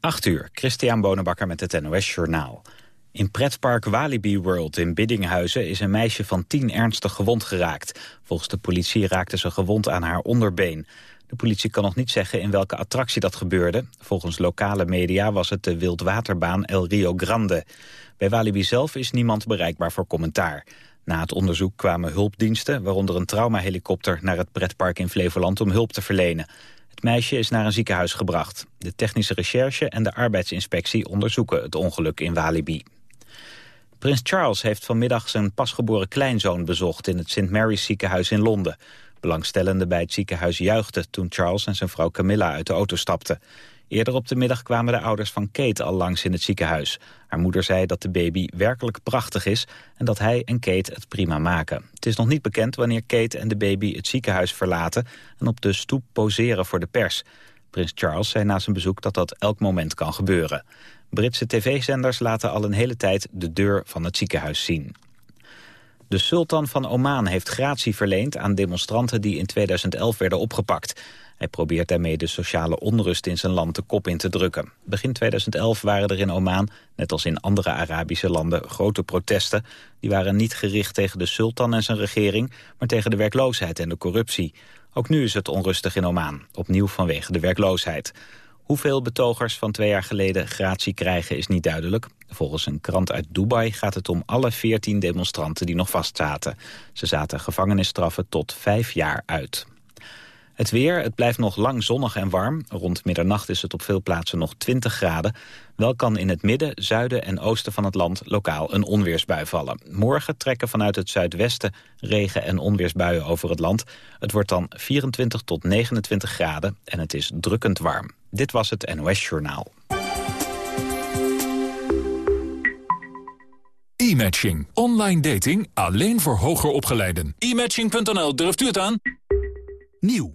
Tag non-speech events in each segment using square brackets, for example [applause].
8 uur, Christian Bonenbakker met het NOS Journaal. In pretpark Walibi World in Biddinghuizen is een meisje van 10 ernstig gewond geraakt. Volgens de politie raakte ze gewond aan haar onderbeen. De politie kan nog niet zeggen in welke attractie dat gebeurde. Volgens lokale media was het de wildwaterbaan El Rio Grande. Bij Walibi zelf is niemand bereikbaar voor commentaar. Na het onderzoek kwamen hulpdiensten, waaronder een traumahelikopter... naar het pretpark in Flevoland om hulp te verlenen. Het meisje is naar een ziekenhuis gebracht. De technische recherche en de arbeidsinspectie onderzoeken het ongeluk in Walibi. Prins Charles heeft vanmiddag zijn pasgeboren kleinzoon bezocht... in het St. Mary's ziekenhuis in Londen. Belangstellenden bij het ziekenhuis juichten toen Charles en zijn vrouw Camilla uit de auto stapten. Eerder op de middag kwamen de ouders van Kate al langs in het ziekenhuis. Haar moeder zei dat de baby werkelijk prachtig is en dat hij en Kate het prima maken. Het is nog niet bekend wanneer Kate en de baby het ziekenhuis verlaten en op de stoep poseren voor de pers. Prins Charles zei na zijn bezoek dat dat elk moment kan gebeuren. Britse tv-zenders laten al een hele tijd de deur van het ziekenhuis zien. De sultan van Oman heeft gratie verleend aan demonstranten die in 2011 werden opgepakt. Hij probeert daarmee de sociale onrust in zijn land de kop in te drukken. Begin 2011 waren er in Oman, net als in andere Arabische landen, grote protesten. Die waren niet gericht tegen de sultan en zijn regering, maar tegen de werkloosheid en de corruptie. Ook nu is het onrustig in Oman, opnieuw vanwege de werkloosheid. Hoeveel betogers van twee jaar geleden gratie krijgen is niet duidelijk. Volgens een krant uit Dubai gaat het om alle veertien demonstranten die nog vastzaten. Ze zaten gevangenisstraffen tot vijf jaar uit. Het weer, het blijft nog lang zonnig en warm. Rond middernacht is het op veel plaatsen nog 20 graden. Wel kan in het midden, zuiden en oosten van het land lokaal een onweersbui vallen. Morgen trekken vanuit het zuidwesten regen- en onweersbuien over het land. Het wordt dan 24 tot 29 graden en het is drukkend warm. Dit was het NOS Journaal. E-matching. Online dating alleen voor hoger opgeleiden. E-matching.nl, durft u het aan? Nieuw,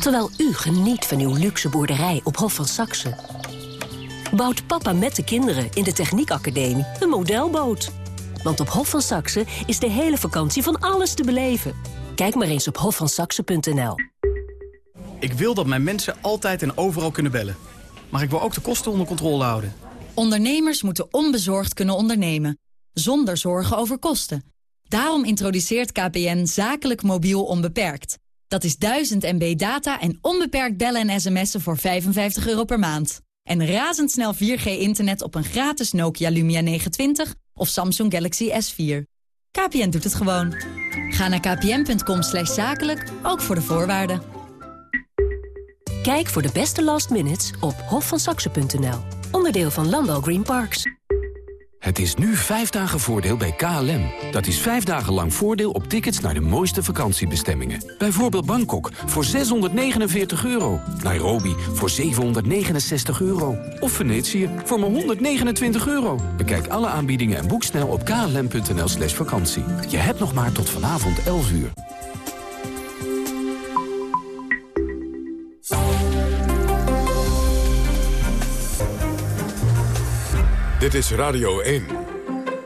Terwijl u geniet van uw luxe boerderij op Hof van Saxe... bouwt papa met de kinderen in de Techniekacademie een modelboot. Want op Hof van Saxe is de hele vakantie van alles te beleven. Kijk maar eens op hofvansaxe.nl. Ik wil dat mijn mensen altijd en overal kunnen bellen. Maar ik wil ook de kosten onder controle houden. Ondernemers moeten onbezorgd kunnen ondernemen. Zonder zorgen over kosten. Daarom introduceert KPN zakelijk mobiel onbeperkt. Dat is 1000 MB data en onbeperkt bellen en sms'en voor 55 euro per maand. En razendsnel 4G-internet op een gratis Nokia Lumia 920 of Samsung Galaxy S4. KPN doet het gewoon. Ga naar kpn.com slash zakelijk, ook voor de voorwaarden. Kijk voor de beste last minutes op hofvansaxe.nl. Onderdeel van Landal Green Parks. Het is nu vijf dagen voordeel bij KLM. Dat is vijf dagen lang voordeel op tickets naar de mooiste vakantiebestemmingen. Bijvoorbeeld Bangkok voor 649 euro. Nairobi voor 769 euro. Of Venetië voor maar 129 euro. Bekijk alle aanbiedingen en boek snel op klm.nl slash vakantie. Je hebt nog maar tot vanavond 11 uur. Dit is Radio 1.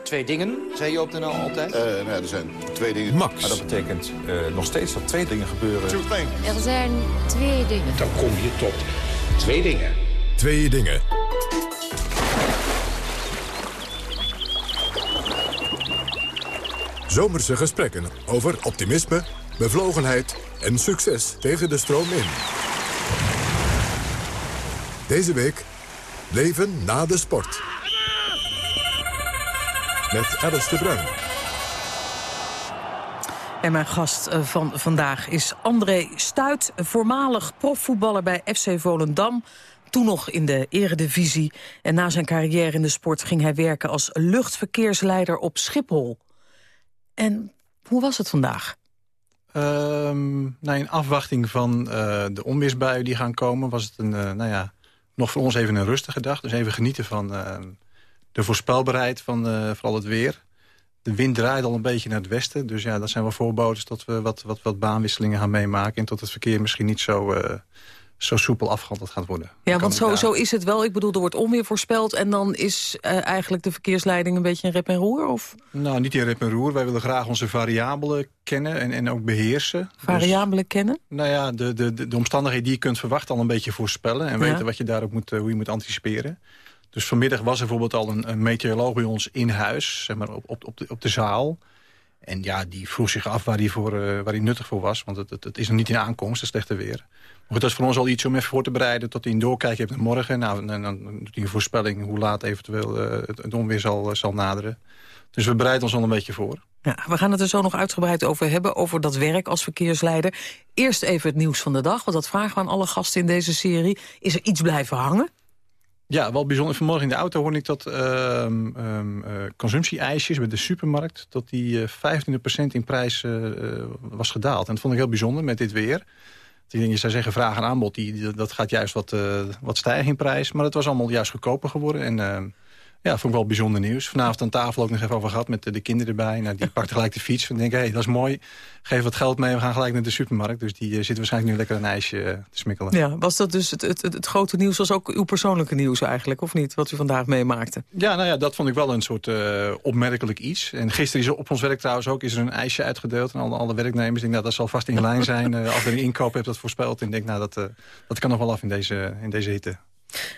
Twee dingen, zei je op de NL altijd? Uh, nou, er zijn twee dingen. Max. Maar dat betekent uh, nog steeds dat twee dingen gebeuren. Er zijn twee dingen. Dan kom je tot twee dingen. Twee dingen. Zomerse gesprekken over optimisme, bevlogenheid en succes tegen de stroom in. Deze week Leven na de sport. Met Alice de Bruin. En mijn gast eh, van vandaag is André Stuit, voormalig profvoetballer bij FC Volendam. Toen nog in de eredivisie. En na zijn carrière in de sport ging hij werken als luchtverkeersleider op Schiphol. En hoe was het vandaag? Um, nou, in afwachting van uh, de onweersbuien die gaan komen... was het een, uh, nou ja, nog voor ons even een rustige dag. Dus even genieten van ehm, de voorspelbaarheid van uh, vooral het weer. De wind draait al een beetje naar het westen. Dus ja, dat zijn wel voorbodes dat we wat, wat, wat baanwisselingen gaan meemaken. En tot het verkeer misschien niet zo, uh, zo soepel afgehandeld gaat worden. Ja, want zo, zo is het wel. Ik bedoel, er wordt onweer voorspeld... en dan is uh, eigenlijk de verkeersleiding een beetje een rep en roer? Of? Nou, niet in rep en roer. Wij willen graag onze variabelen kennen en, en ook beheersen. Variabelen dus, kennen? Nou ja, de, de, de omstandigheden die je kunt verwachten al een beetje voorspellen... en ja. weten wat je daarop moet, hoe je moet anticiperen. Dus vanmiddag was er bijvoorbeeld al een, een meteoroloog bij ons in huis, zeg maar op, op, op, de, op de zaal. En ja, die vroeg zich af waar hij, voor, uh, waar hij nuttig voor was. Want het, het, het is nog niet in aankomst, het slechte weer. Maar dat is voor ons al iets om even voor te bereiden... tot hij een doorkijk heeft naar morgen. Nou, en dan doet hij een voorspelling hoe laat eventueel uh, het, het onweer zal, uh, zal naderen. Dus we bereiden ons al een beetje voor. Ja, we gaan het er zo nog uitgebreid over hebben, over dat werk als verkeersleider. Eerst even het nieuws van de dag, want dat vragen we aan alle gasten in deze serie. Is er iets blijven hangen? Ja, wel bijzonder. Vanmorgen in de auto hoorde ik dat um, uh, consumptie-ijsjes bij de supermarkt... dat die uh, 25% in prijs uh, was gedaald. En dat vond ik heel bijzonder met dit weer. Je zou zeggen, vraag en aanbod, die, dat gaat juist wat, wat stijgen in prijs. Maar het was allemaal juist goedkoper geworden. En ja, vond ik wel bijzonder nieuws. Vanavond aan tafel ook nog even over gehad met de, de kinderen erbij. Nou, die [laughs] pakte gelijk de fiets en denk, hé, hey, dat is mooi. Geef wat geld mee, we gaan gelijk naar de supermarkt. Dus die uh, zit waarschijnlijk nu lekker een ijsje uh, te smikkelen. Ja, was dat dus het, het, het, grote nieuws, was ook uw persoonlijke nieuws eigenlijk, of niet? Wat u vandaag meemaakte? Ja, nou ja, dat vond ik wel een soort uh, opmerkelijk iets. En gisteren is er op ons werk trouwens ook is er een ijsje uitgedeeld aan alle, alle werknemers. Ik denk, nou, dat zal vast in lijn zijn. als er een inkoop hebt dat voorspeld. En ik denk, nou, dat, dat kan nog wel af in deze, in deze hitte.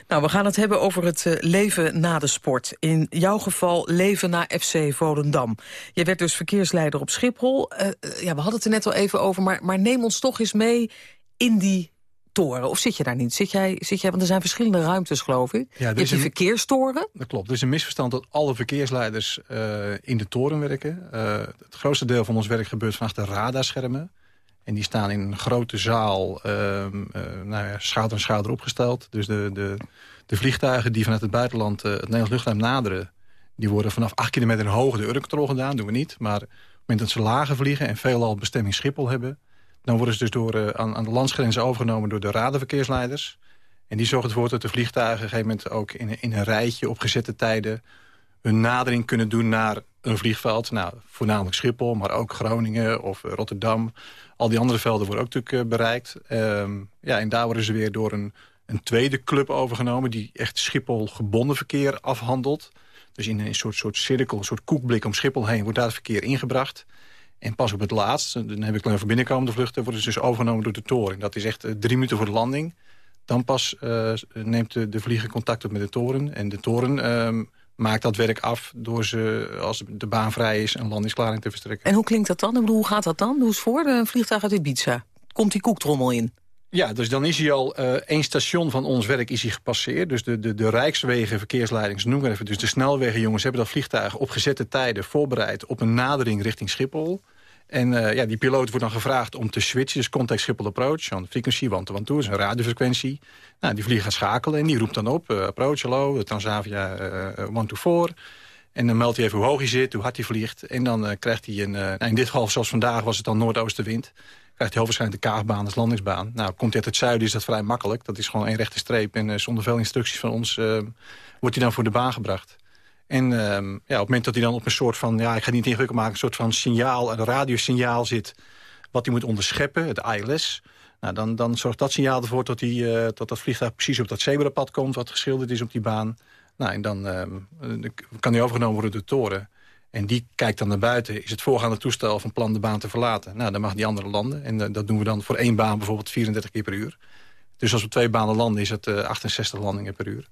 Nou, we gaan het hebben over het uh, leven na de sport. In jouw geval leven na FC Volendam. Je werd dus verkeersleider op Schiphol. Uh, ja, we hadden het er net al even over, maar, maar neem ons toch eens mee in die toren. Of zit je daar niet? Zit jij, zit jij, want er zijn verschillende ruimtes, geloof ik. Ja, je hebt een verkeerstoren. Dat klopt. Er is een misverstand dat alle verkeersleiders uh, in de toren werken. het grootste deel van ons werk gebeurt vanaf de radarschermen. En die staan in een grote zaal, uh, uh, nou ja, schouder opgesteld. Dus de, de, de vliegtuigen die vanuit het buitenland uh, het Nederlands luchtruim naderen... die worden vanaf 8 kilometer hoog de Eurocontrol gedaan, doen we niet. Maar op het moment dat ze lager vliegen en veelal bestemming Schiphol hebben... dan worden ze dus door, uh, aan, aan de landsgrenzen overgenomen door de radarverkeersleiders. En die zorgen ervoor dat de vliegtuigen op een gegeven moment ook in, in een rijtje op gezette tijden... hun nadering kunnen doen naar een vliegveld. Nou, voornamelijk Schiphol, maar ook Groningen of Rotterdam... Al die andere velden worden ook natuurlijk uh, bereikt. Um, ja, en daar worden ze weer door een, een tweede club overgenomen... die echt Schiphol gebonden verkeer afhandelt. Dus in een soort, soort cirkel, een soort koekblik om Schiphol heen... wordt daar het verkeer ingebracht. En pas op het laatst, dan heb ik alleen voor binnenkomende vluchten... worden ze dus overgenomen door de toren. Dat is echt drie minuten voor de landing. Dan pas neemt de, vlieger contact op met de toren. En de toren um, maakt dat werk af door ze, als de baan vrij is, een landingsklaring te verstrekken. En hoe klinkt dat dan? Ik bedoel, hoe gaat dat dan? Hoe is voor een vliegtuig uit Ibiza? Komt die koektrommel in? Ja, dus dan is hij al uh, één station van ons werk is hij gepasseerd. Dus de, de, de Rijkswegen, verkeersleidings, noem maar even. Dus de snelwegenjongens hebben dat vliegtuig op gezette tijden voorbereid... op een nadering richting Schiphol. En uh, ja, die piloot wordt dan gevraagd om te switchen. Dus contact Schiphol approach, on frequency one-to-one toe. is een radiofrequentie. Nou, die vlieger gaat schakelen en die roept dan op. Uh, approach, hallo, Transavia uh, one-to-four. En dan meldt hij even hoe hoog hij zit, hoe hard hij vliegt. En dan krijgt hij een... nou, in dit geval, zoals vandaag, was het dan noordoostenwind. Krijgt hij heel waarschijnlijk de kaagbaan als landingsbaan. Nou, komt hij uit het zuiden is dat vrij makkelijk. Dat is gewoon één rechte streep. En zonder veel instructies van ons wordt hij dan voor de baan gebracht. En um, ja, op het moment dat hij dan op een soort van... ja, ik ga het niet ingewikkeld maken... een soort van signaal, een radiosignaal zit... wat hij moet onderscheppen, het ILS... Nou, dan, dan zorgt dat signaal ervoor dat, die, uh, dat dat vliegtuig precies op dat zebrapad komt... wat geschilderd is op die baan. Nou, en dan um, kan die overgenomen worden door de toren. En die kijkt dan naar buiten. Is het voorgaande toestel van plan de baan te verlaten? Nou, dan mag die andere landen. En uh, dat doen we dan voor één baan bijvoorbeeld 34 keer per uur. Dus als we twee banen landen is het uh, 68 landingen per uur.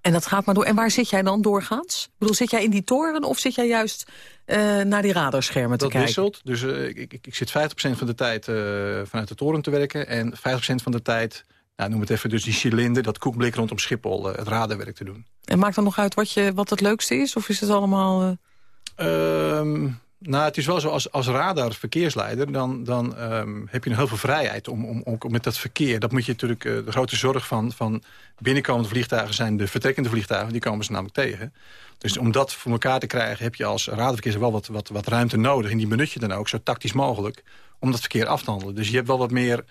En dat gaat maar door. En waar zit jij dan doorgaans? Ik bedoel, zit jij in die toren of zit jij juist uh, naar die radarschermen te dat kijken? Dat wisselt. Dus uh, ik, ik, ik, zit 50% van de tijd uh, vanuit de toren te werken. En 50% van de tijd, nou, noem het even, dus die cilinder, dat koekblik rondom Schiphol, het radarwerk te doen. En maakt dan nog uit wat, je, wat het leukste is? Of is het allemaal... Um, nou, het is wel zo, als, als radarverkeersleider... dan, dan um, heb je nog heel veel vrijheid om, om, om, met dat verkeer... dat moet je natuurlijk, uh, de grote zorg van, van binnenkomende vliegtuigen... zijn de vertrekkende vliegtuigen, die komen ze namelijk tegen. Dus om dat voor elkaar te krijgen... heb je als radarverkeer wel wat, wat, wat ruimte nodig. En die benut je dan ook zo tactisch mogelijk... om dat verkeer af te handelen. Dus je hebt wel wat meer...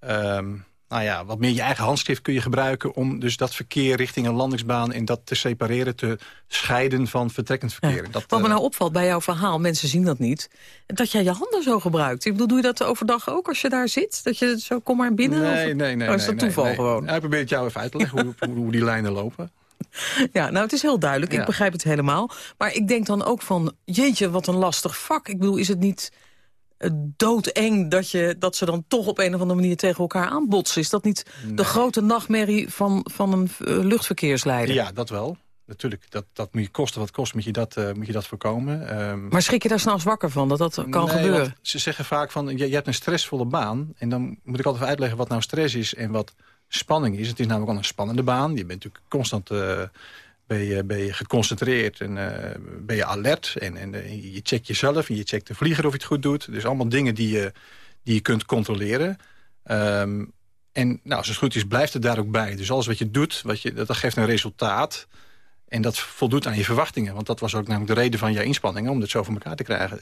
Um, nou ja, wat meer je eigen handschrift kun je gebruiken... om dus dat verkeer richting een landingsbaan... en dat te separeren, te scheiden van vertrekkend verkeer. Dat, wat me nou opvalt bij jouw verhaal, mensen zien dat niet... dat jij je handen zo gebruikt. Ik bedoel, doe je dat overdag ook als je daar zit? Dat je zo, kom maar binnen? Nee, of, nee, nee. Oh, is dat nee, toeval nee. gewoon? Ja, ik probeer het jou even uit te leggen hoe, [laughs] hoe, hoe die lijnen lopen. Ja, nou, het is heel duidelijk. Ik Ja. begrijp het helemaal. Maar ik denk dan ook van, jeetje, wat een lastig vak. Ik bedoel, is het niet eh, doodeng dat, je, dat ze dan toch op een of andere manier tegen elkaar aanbotsen? Is dat niet de grote nachtmerrie van, van een eh, luchtverkeersleider? Ja, dat wel. Natuurlijk, dat, dat moet je kosten wat kost, moet je dat, eh, moet je dat voorkomen. Ehm, Maar schrik je daar s'nachts wakker van, dat dat kan Nee, gebeuren? Ze zeggen vaak van, je, je hebt een stressvolle baan. En dan moet ik altijd even uitleggen wat nou stress is en wat spanning is. Het is namelijk al een spannende baan. Je bent natuurlijk constant eh, ben je, ben je geconcentreerd en eh, ben je alert. En, en eh, je checkt jezelf en je checkt de vlieger of je het goed doet. Dus allemaal dingen die je, die je kunt controleren. Ehm, en nou, als het goed is, blijft het daar ook bij. Dus alles wat je doet, wat je, dat, dat geeft een resultaat. En dat voldoet aan je verwachtingen. Want dat was ook namelijk de reden van jouw inspanningen... om het zo voor elkaar te krijgen.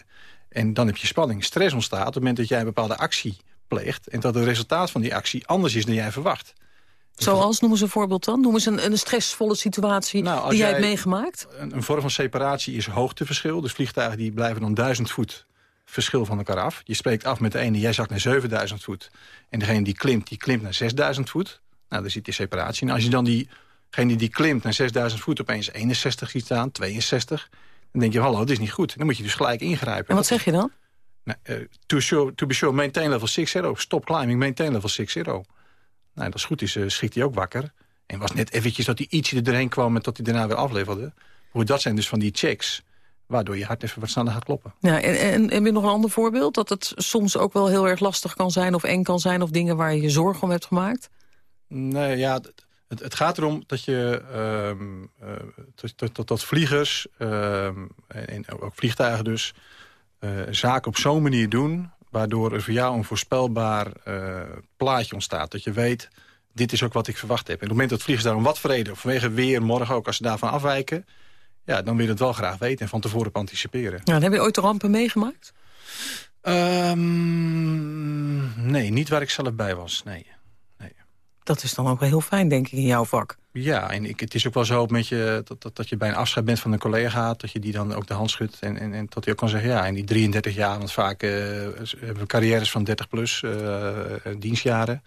En dan heb je spanning. Stress ontstaat op het moment dat jij een bepaalde actie pleegt... en dat het resultaat van die actie anders is dan jij verwacht. Zoals, noemen ze een voorbeeld dan? Noemen ze een, een stressvolle situatie Nou, die jij hebt meegemaakt? Een, een vorm van separatie is hoogteverschil. Dus vliegtuigen die blijven dan 1000 voet verschil van elkaar af. Je spreekt af met de ene, jij zakt naar 7000 voet. En degene die klimt, die klimt naar 6000 voet. Nou, daar zit die separatie. En als je dan diegene die klimt naar 6000 voet opeens 61 ziet staan, 62... dan denk je, hallo, dit is niet goed. Dan moet je dus gelijk ingrijpen. En wat zeg je dan? Nou, eh, to, show, to be sure, maintain level 6-0. Stop climbing, maintain level 6-0. Nou, dat is goed is, uh, schiet hij ook wakker. En was net eventjes dat hij ietsje er doorheen kwam... en tot hij daarna weer afleverde. Hoe dat zijn dus van die checks... waardoor je hart even wat sneller gaat kloppen. Ja, en, en, en weer nog een ander voorbeeld? Dat het soms ook wel heel erg lastig kan zijn of eng kan zijn... of dingen waar je je zorgen om hebt gemaakt? Nee, ja, het, het gaat erom dat je... Um, uh, dat, dat, dat, dat vliegers, um, en ook vliegtuigen dus... Uh, zaken op zo'n manier doen... waardoor er voor jou een voorspelbaar uh, plaatje ontstaat. Dat je weet, dit is ook wat ik verwacht heb. En op het moment dat vliegers daar om wat voor reden... vanwege weer, morgen ook, als ze daarvan afwijken... ja, dan wil je het wel graag weten en van tevoren op anticiperen. Ja, heb je ooit rampen meegemaakt? Um, nee, niet waar ik zelf bij was, nee. Dat is dan ook wel heel fijn, denk ik, in jouw vak. Ja, en ik, het is ook wel zo met je, dat, dat, dat je bij een afscheid bent van een collega... dat je die dan ook de hand schudt en, en, en dat hij ook kan zeggen... ja, in die 33 jaar, want vaak uh, hebben we carrières van 30 plus uh, dienstjaren...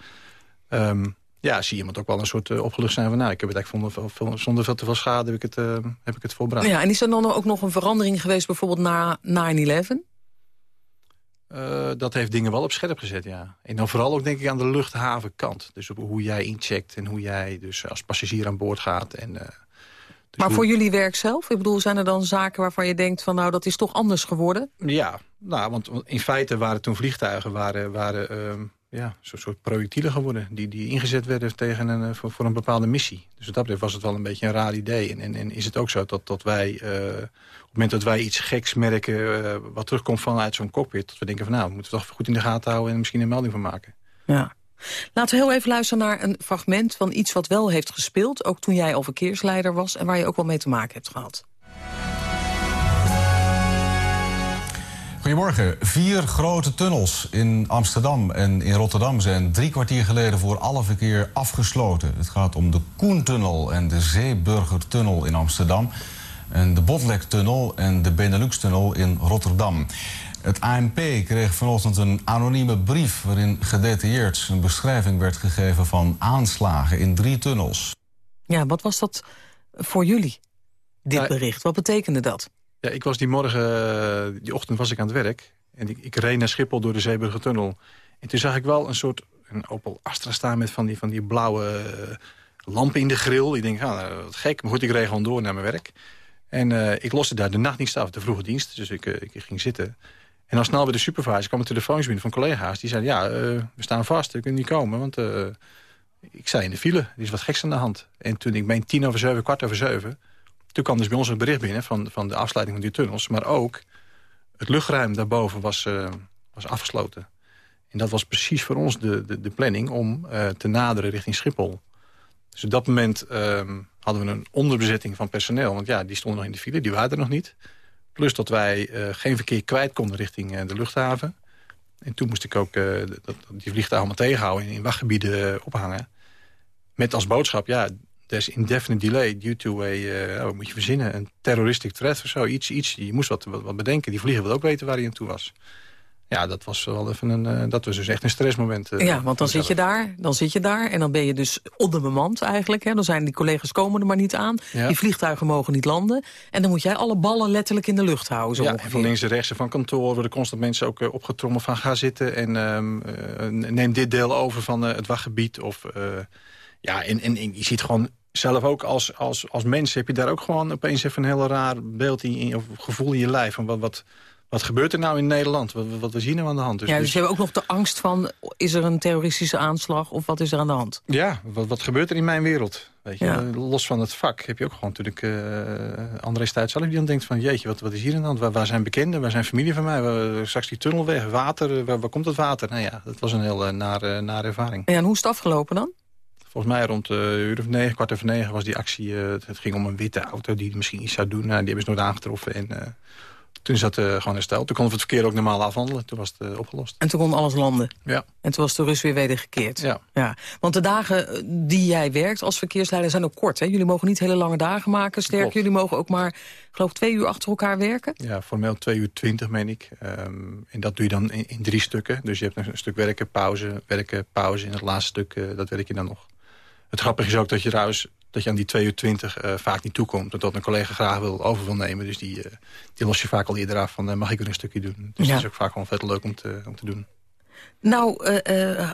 Um, ja, zie je iemand ook wel een soort uh, opgelucht zijn van... nou, ik heb het eigenlijk zonder, zonder veel te veel schade heb ik het, heb ik het volbracht. Ja, en is er dan ook nog een verandering geweest bijvoorbeeld na 9-11? Uh, dat heeft dingen wel op scherp gezet, ja. En dan vooral ook denk ik aan de luchthavenkant. Dus op hoe jij incheckt en hoe jij dus als passagier aan boord gaat. En, uh, dus maar voor jullie werk zelf? Ik bedoel, zijn er dan zaken waarvan je denkt van... nou, dat is toch anders geworden? Ja, nou, want in feite waren toen vliegtuigen... waren, waren uh, ja, zo'n soort projectielen geworden... Die, die ingezet werden tegen een, voor, voor een bepaalde missie. Dus wat dat betreft was het wel een beetje een raar idee. En, en, en is het ook zo dat, dat wij... Uh, op het moment dat wij iets geks merken... Uh, wat terugkomt vanuit zo'n cockpit... dat we denken van nou, we moeten we toch goed in de gaten houden... en misschien een melding van maken. Ja. Laten we heel even luisteren naar een fragment van iets wat wel heeft gespeeld... ook toen jij al verkeersleider was... en waar je ook wel mee te maken hebt gehad. Goedemorgen. Vier grote tunnels in Amsterdam en in Rotterdam zijn drie kwartier geleden voor alle verkeer afgesloten. Het gaat om de Koentunnel en de Zeeburgertunnel in Amsterdam. En de Botlektunnel en de Benelux-tunnel in Rotterdam. Het ANP kreeg vanochtend een anonieme brief waarin gedetailleerd een beschrijving werd gegeven van aanslagen in drie tunnels. Ja, wat was dat voor jullie, dit bericht? Wat betekende dat? Ja, ik was die morgen, die ochtend was ik aan het werk. En ik, ik reed naar Schiphol door de Zeeburgertunnel. En toen zag ik wel een soort een Opel Astra staan met van die, van die blauwe uh, lampen in de grill. Ik denk, ah, wat gek. Maar goed, ik reed gewoon door naar mijn werk. En uh, ik loste daar de nachtdienst af, de vroege dienst. Dus ik, ik ging zitten. En dan snel bij de supervisor kwam de telefoons binnen van collega's. Die zeiden, ja, we staan vast, we kunnen niet komen. Want ik sta in de file, er is wat geks aan de hand. En toen ik meen tien over zeven, kwart over zeven... toen kwam dus bij ons een bericht binnen van, van de afsluiting van die tunnels. Maar ook het luchtruim daarboven was, was afgesloten. En dat was precies voor ons de, de, de planning om te naderen richting Schiphol. Dus op dat moment um, hadden we een onderbezetting van personeel. Want ja, die stonden nog in de file, die waren er nog niet. Plus dat wij uh, geen verkeer kwijt konden richting de luchthaven. En toen moest ik ook die vliegtuigen allemaal tegenhouden... en in wachtgebieden ophangen. Met als boodschap, ja, there's indefinite delay due to a, uh, wat moet je verzinnen, een terroristic threat of zo. Iets, iets, je moest wat, wat, bedenken. Die vlieger wil ook weten waar hij aan toe was. Ja, dat was wel even een, uh, dat was dus echt een stressmoment. Uh, ja, want dan zit je daar, dan zit je daar en dan ben je dus onderbemand eigenlijk. Hè. Dan zijn die collega's komen er maar niet aan. Die vliegtuigen mogen niet landen. En dan moet jij alle ballen letterlijk in de lucht houden. Zo ja, ongeveer. van links en rechts van kantoor worden constant mensen ook uh, opgetrommeld van ga zitten en um, neem dit deel over van het wachtgebied. Of, ja, en, en, en je ziet gewoon zelf ook als, als, als mens heb je daar ook gewoon opeens even een heel raar beeld in, of gevoel in je lijf. Van wat, wat, wat gebeurt er nou in Nederland? Wat, wat we zien er aan de hand? Dus, ja, dus, dus je hebt ook nog de angst van, is er een terroristische aanslag of wat is er aan de hand? Ja, wat, wat gebeurt er in mijn wereld? Weet je, Los van het vak heb je ook gewoon natuurlijk uh, André Stuit zelf die dan denkt van... jeetje, wat, wat is hier aan de hand? Waar, waar zijn bekenden? Waar zijn familie van mij? Waar, straks die tunnel weg, water, waar, waar komt het water? Nou ja, dat was een heel uh, nare, nare ervaring. En hoe is het afgelopen dan? Volgens mij rond uh, uur of negen, kwart over negen was die actie. Uh, het ging om een witte auto die misschien iets zou doen. Nou, die hebben ze nooit aangetroffen. En uh, toen zat het gewoon hersteld. Toen konden we het verkeer ook normaal afhandelen. Toen was het opgelost. En toen kon alles landen? Ja. En toen was de rust weer wedergekeerd? Ja. ja. Want de dagen die jij werkt als verkeersleider zijn ook kort. Hè? Jullie mogen niet hele lange dagen maken. Sterker, jullie mogen ook maar, geloof twee uur achter elkaar werken? Ja, formeel twee uur twintig, meen ik. Um, en dat doe je dan in, in, drie stukken. Dus je hebt een stuk werken, pauze, werken, pauze. En het laatste stuk, dat werk je dan nog. Het grappige is ook dat je trouwens dat je aan die 2 uur 20 uh, vaak niet toekomt. Omdat een collega graag wil, over wil nemen. Dus die, uh, die los je vaak al eerder af van uh, mag ik er een stukje doen. Dus ja. dat is ook vaak gewoon vet leuk om te, om te doen. Nou,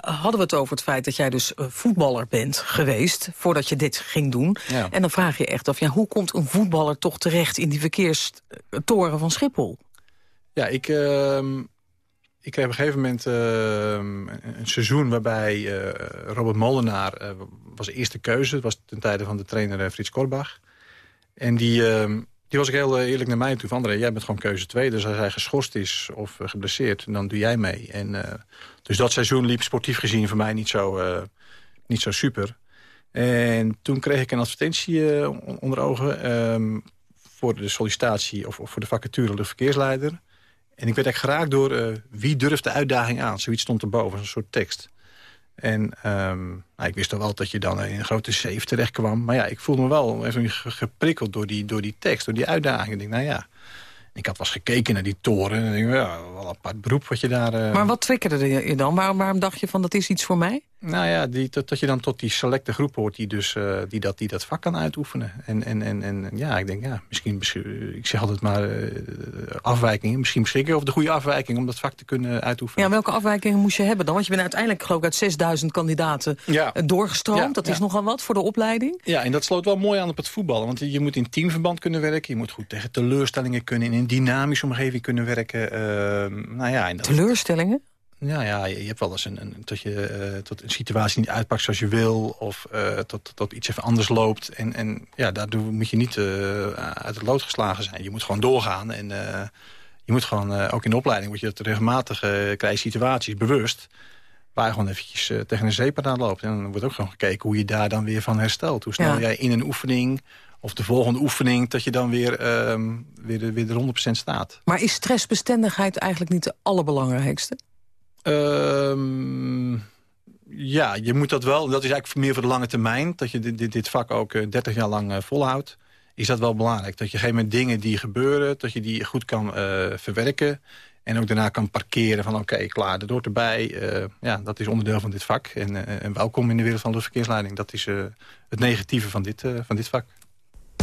hadden we het over het feit dat jij dus voetballer bent geweest... voordat je dit ging doen. Ja. En dan vraag je echt af, ja, hoe komt een voetballer toch terecht... in die verkeerstoren van Schiphol? Ja, ik, ehm, ik kreeg op een gegeven moment uh, een seizoen waarbij Robert Molenaar was de eerste keuze. Dat was ten tijde van de trainer Frits Korbach. En die, ehm, die was ik heel eerlijk naar mij toe. Van André, jij bent gewoon keuze 2. Dus als hij geschorst is of geblesseerd, dan doe jij mee. En, dus dat seizoen liep sportief gezien voor mij niet zo, niet zo super. En toen kreeg ik een advertentie onder ogen... Um, voor de sollicitatie of, voor de vacature de verkeersleider... En ik werd echt geraakt door wie durft de uitdaging aan. Zoiets stond erboven, een soort tekst. En um, nou, ik wist toch wel dat je dan in een grote safe terecht kwam. Maar ja, ik voelde me wel even geprikkeld door die, door die tekst, door die uitdaging. Ik denk, nou ja, ik had wel eens gekeken naar die toren. En ik denk, ja, wel een apart beroep wat je daar... Uh... Maar wat triggerde je dan? Waarom dacht je van, dat is iets voor mij? Nou ja, die, dat, dat je dan tot die selecte groep hoort die, dus, uh, die, dat, die dat vak kan uitoefenen. En, en, en, en ja, ik denk, ja, misschien, ik zeg altijd maar uh, afwijkingen. Misschien beschikken over de goede afwijking om dat vak te kunnen uitoefenen. Ja, welke afwijkingen moest je hebben dan? Want je bent uiteindelijk geloof ik uit 6000 kandidaten ja. doorgestroomd. Ja, dat ja. is nogal wat voor de opleiding. Ja, en dat sloot wel mooi aan op het voetballen. Want je moet in teamverband kunnen werken. Je moet goed tegen teleurstellingen kunnen. In een dynamische omgeving kunnen werken. Uh, nou ja, en dat... Teleurstellingen? Ja, ja, je hebt wel eens een, een, tot, je, uh, tot een situatie niet uitpakt zoals je wil... of uh, tot, tot iets even anders loopt. En, en ja, daardoor moet je niet uh, uit het lood geslagen zijn. Je moet gewoon doorgaan. En je moet gewoon, ook in de opleiding... word je dat regelmatig krijg je situaties bewust... waar je gewoon eventjes tegen een zeep aan loopt. En dan wordt ook gewoon gekeken hoe je daar dan weer van herstelt. Hoe snel Ja. jij in een oefening... of de volgende oefening, dat je dan weer, ehm, weer, de- weer de 100% staat. Maar is stressbestendigheid eigenlijk niet de allerbelangrijkste? Ehm, ja, je moet dat wel. Dat is eigenlijk meer voor de lange termijn. Dat je dit, dit, dit vak ook eh, 30 jaar lang eh, volhoudt. Is dat wel belangrijk. Dat je op een gegeven moment dingen die gebeuren... dat je die goed kan eh, verwerken. En ook daarna kan parkeren van oké, klaar, er hoort erbij. Eh, ja, dat is onderdeel van dit vak. En, eh, en welkom in de wereld van de verkeersleiding. Dat is eh, het negatieve van dit, eh, van dit vak.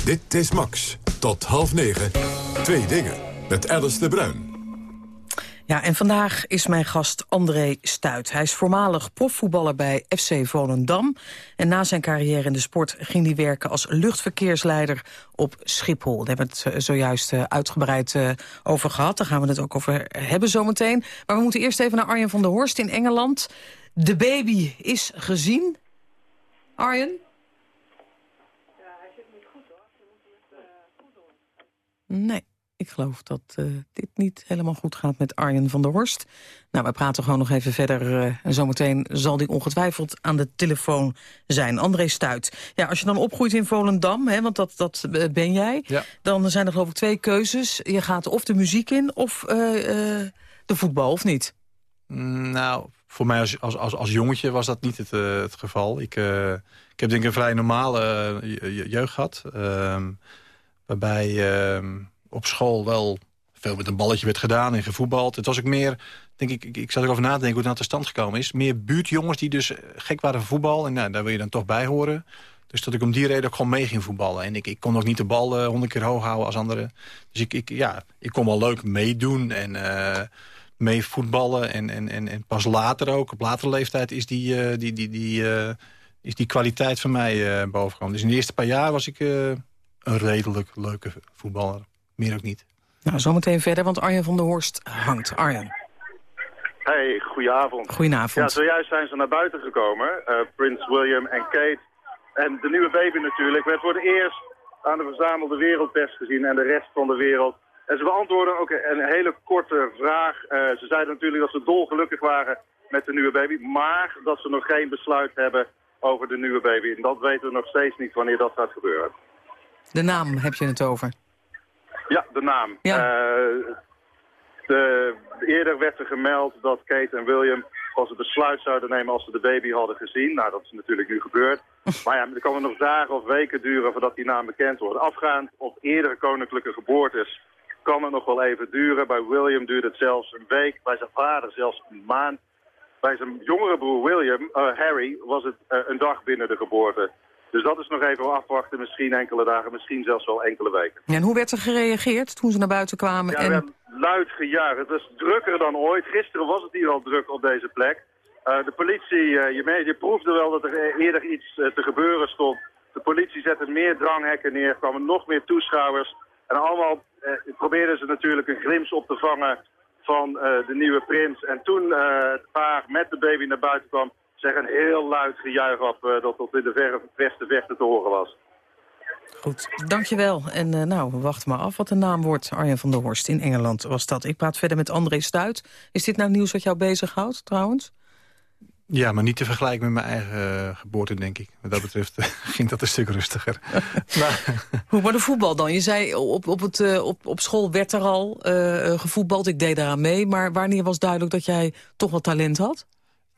Dit is Max. Tot half negen. Twee dingen. Met Alice de Bruin. Ja, en vandaag is mijn gast André Stuit. Hij is voormalig profvoetballer bij FC Volendam. En na zijn carrière in de sport ging hij werken als luchtverkeersleider op Schiphol. Daar hebben we het eh, zojuist eh, uitgebreid eh, over gehad. Daar gaan we het ook over hebben zometeen. Maar we moeten eerst even naar Arjen van der Horst in Engeland. De baby is gezien. Arjen? Nee, ik geloof dat eh, dit niet helemaal goed gaat met Arjen van der Horst. Nou, we praten gewoon nog even verder. eh, en zometeen zal die ongetwijfeld aan de telefoon zijn. André Stuit. Ja, als je dan opgroeit in Volendam, hè, want dat, dat eh, ben jij... Ja. dan zijn er geloof ik twee keuzes. Je gaat of de muziek in of de voetbal, of niet? Mm, nou, voor mij als, als, als, als jongetje was dat niet het, het geval. Ik, ik heb denk ik een vrij normale jeugd gehad. Ehm, waarbij ehm, op school wel veel met een balletje werd gedaan en gevoetbald. Het was ook meer, denk ik, ik, zat erover na te denken hoe het nou tot stand gekomen is. Meer buurtjongens die dus gek waren van voetbal. En nou, daar wil je dan toch bij horen. Dus dat ik om die reden ook gewoon mee ging voetballen. En ik, ik kon ook niet de bal honderd keer hoog houden als anderen. Dus ik, ik, ja, ik kon wel leuk meedoen en mee voetballen. En, en, en, en pas later ook, op latere leeftijd, is die, uh, die, die, die, uh, is die kwaliteit van mij uh, bovengekomen. Dus in de eerste paar jaar was ik een redelijk leuke voetballer. Meer ook niet. Nou, zometeen verder, want Arjen van der Horst hangt. Arjen. Hey, goedenavond. Goedenavond. Ja, zojuist zijn ze naar buiten gekomen. Prins William en Kate. En de nieuwe baby natuurlijk werd voor het eerst aan de verzamelde wereldpers gezien en de rest van de wereld en ze beantwoorden ook een hele korte vraag. Uh, ze zeiden natuurlijk dat ze dolgelukkig waren met de nieuwe baby, maar dat ze nog geen besluit hebben over de nieuwe baby. En dat weten we nog steeds niet wanneer dat gaat gebeuren. De naam heb je het over? Ja, de naam. Ja. Uh, de, eerder werd er gemeld dat Kate en William pas het besluit zouden nemen als ze de baby hadden gezien. Nou, dat is natuurlijk nu gebeurd. [laughs] Maar ja, er kan nog dagen of weken duren voordat die naam bekend wordt. Afgaand op eerdere koninklijke geboortes kan het nog wel even duren. Bij William duurt het zelfs een week, bij zijn vader zelfs een maand. Bij zijn jongere broer William, uh, Harry, was het uh, een dag binnen de geboorte. Dus dat is nog even afwachten, misschien enkele dagen, misschien zelfs wel enkele weken. En hoe werd er gereageerd toen ze naar buiten kwamen? Ja, en... luid gejuich. Het was drukker dan ooit. Gisteren was het hier al druk op deze plek. Uh, de politie, je, je proefde wel dat er eerder iets te gebeuren stond. De politie zette meer dranghekken neer, kwamen nog meer toeschouwers. En allemaal eh, probeerden ze natuurlijk een glims op te vangen van de nieuwe prins. En toen het paar met de baby naar buiten kwam, zeg een heel luid gejuich op uh, dat tot in de verre beste vechten te horen was. Goed, dankjewel. En uh, nou, we wachten maar af wat de naam wordt. Arjen van der Horst in Engeland was dat. Ik praat verder met André Stuit. Is dit nou nieuws wat jou bezighoudt, trouwens? Ja, maar niet te vergelijken met mijn eigen geboorte, denk ik. Wat dat betreft [laughs] ging dat een stuk rustiger. [laughs] maar... [laughs] Hoe maar de voetbal dan? Je zei op, op, het, uh, op, op school werd er al uh, gevoetbald. Ik deed daaraan mee. Maar wanneer was duidelijk dat jij toch wat talent had?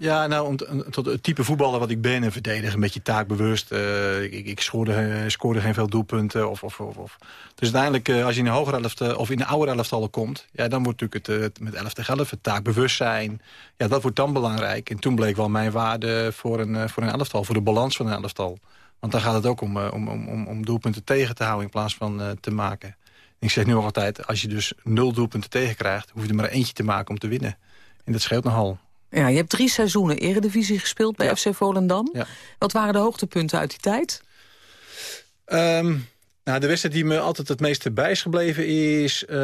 Ja, nou, tot het type voetballer wat ik ben en verdedigen, een beetje taakbewust. Uh, ik, ik scoorde, scoorde geen veel doelpunten. Of, of, of. Dus uiteindelijk, uh, als je in de hogere elfte of in de oude elftallen komt... Ja, dan wordt natuurlijk het, met 11 tegen 11, het taakbewustzijn... Ja, dat wordt dan belangrijk. En toen bleek wel mijn waarde voor een, voor een elftal, voor de balans van een elftal. Want dan gaat het ook om, om, om, om doelpunten tegen te houden in plaats van te maken. En ik zeg nu altijd, als je dus nul doelpunten tegenkrijgt... hoef je er maar eentje te maken om te winnen. En dat scheelt nogal. Ja, je hebt drie seizoenen eredivisie gespeeld bij ja. FC Volendam. Ja. Wat waren de hoogtepunten uit die tijd? Um, nou, de wedstrijd die me altijd het meeste bij is gebleven is... Uh,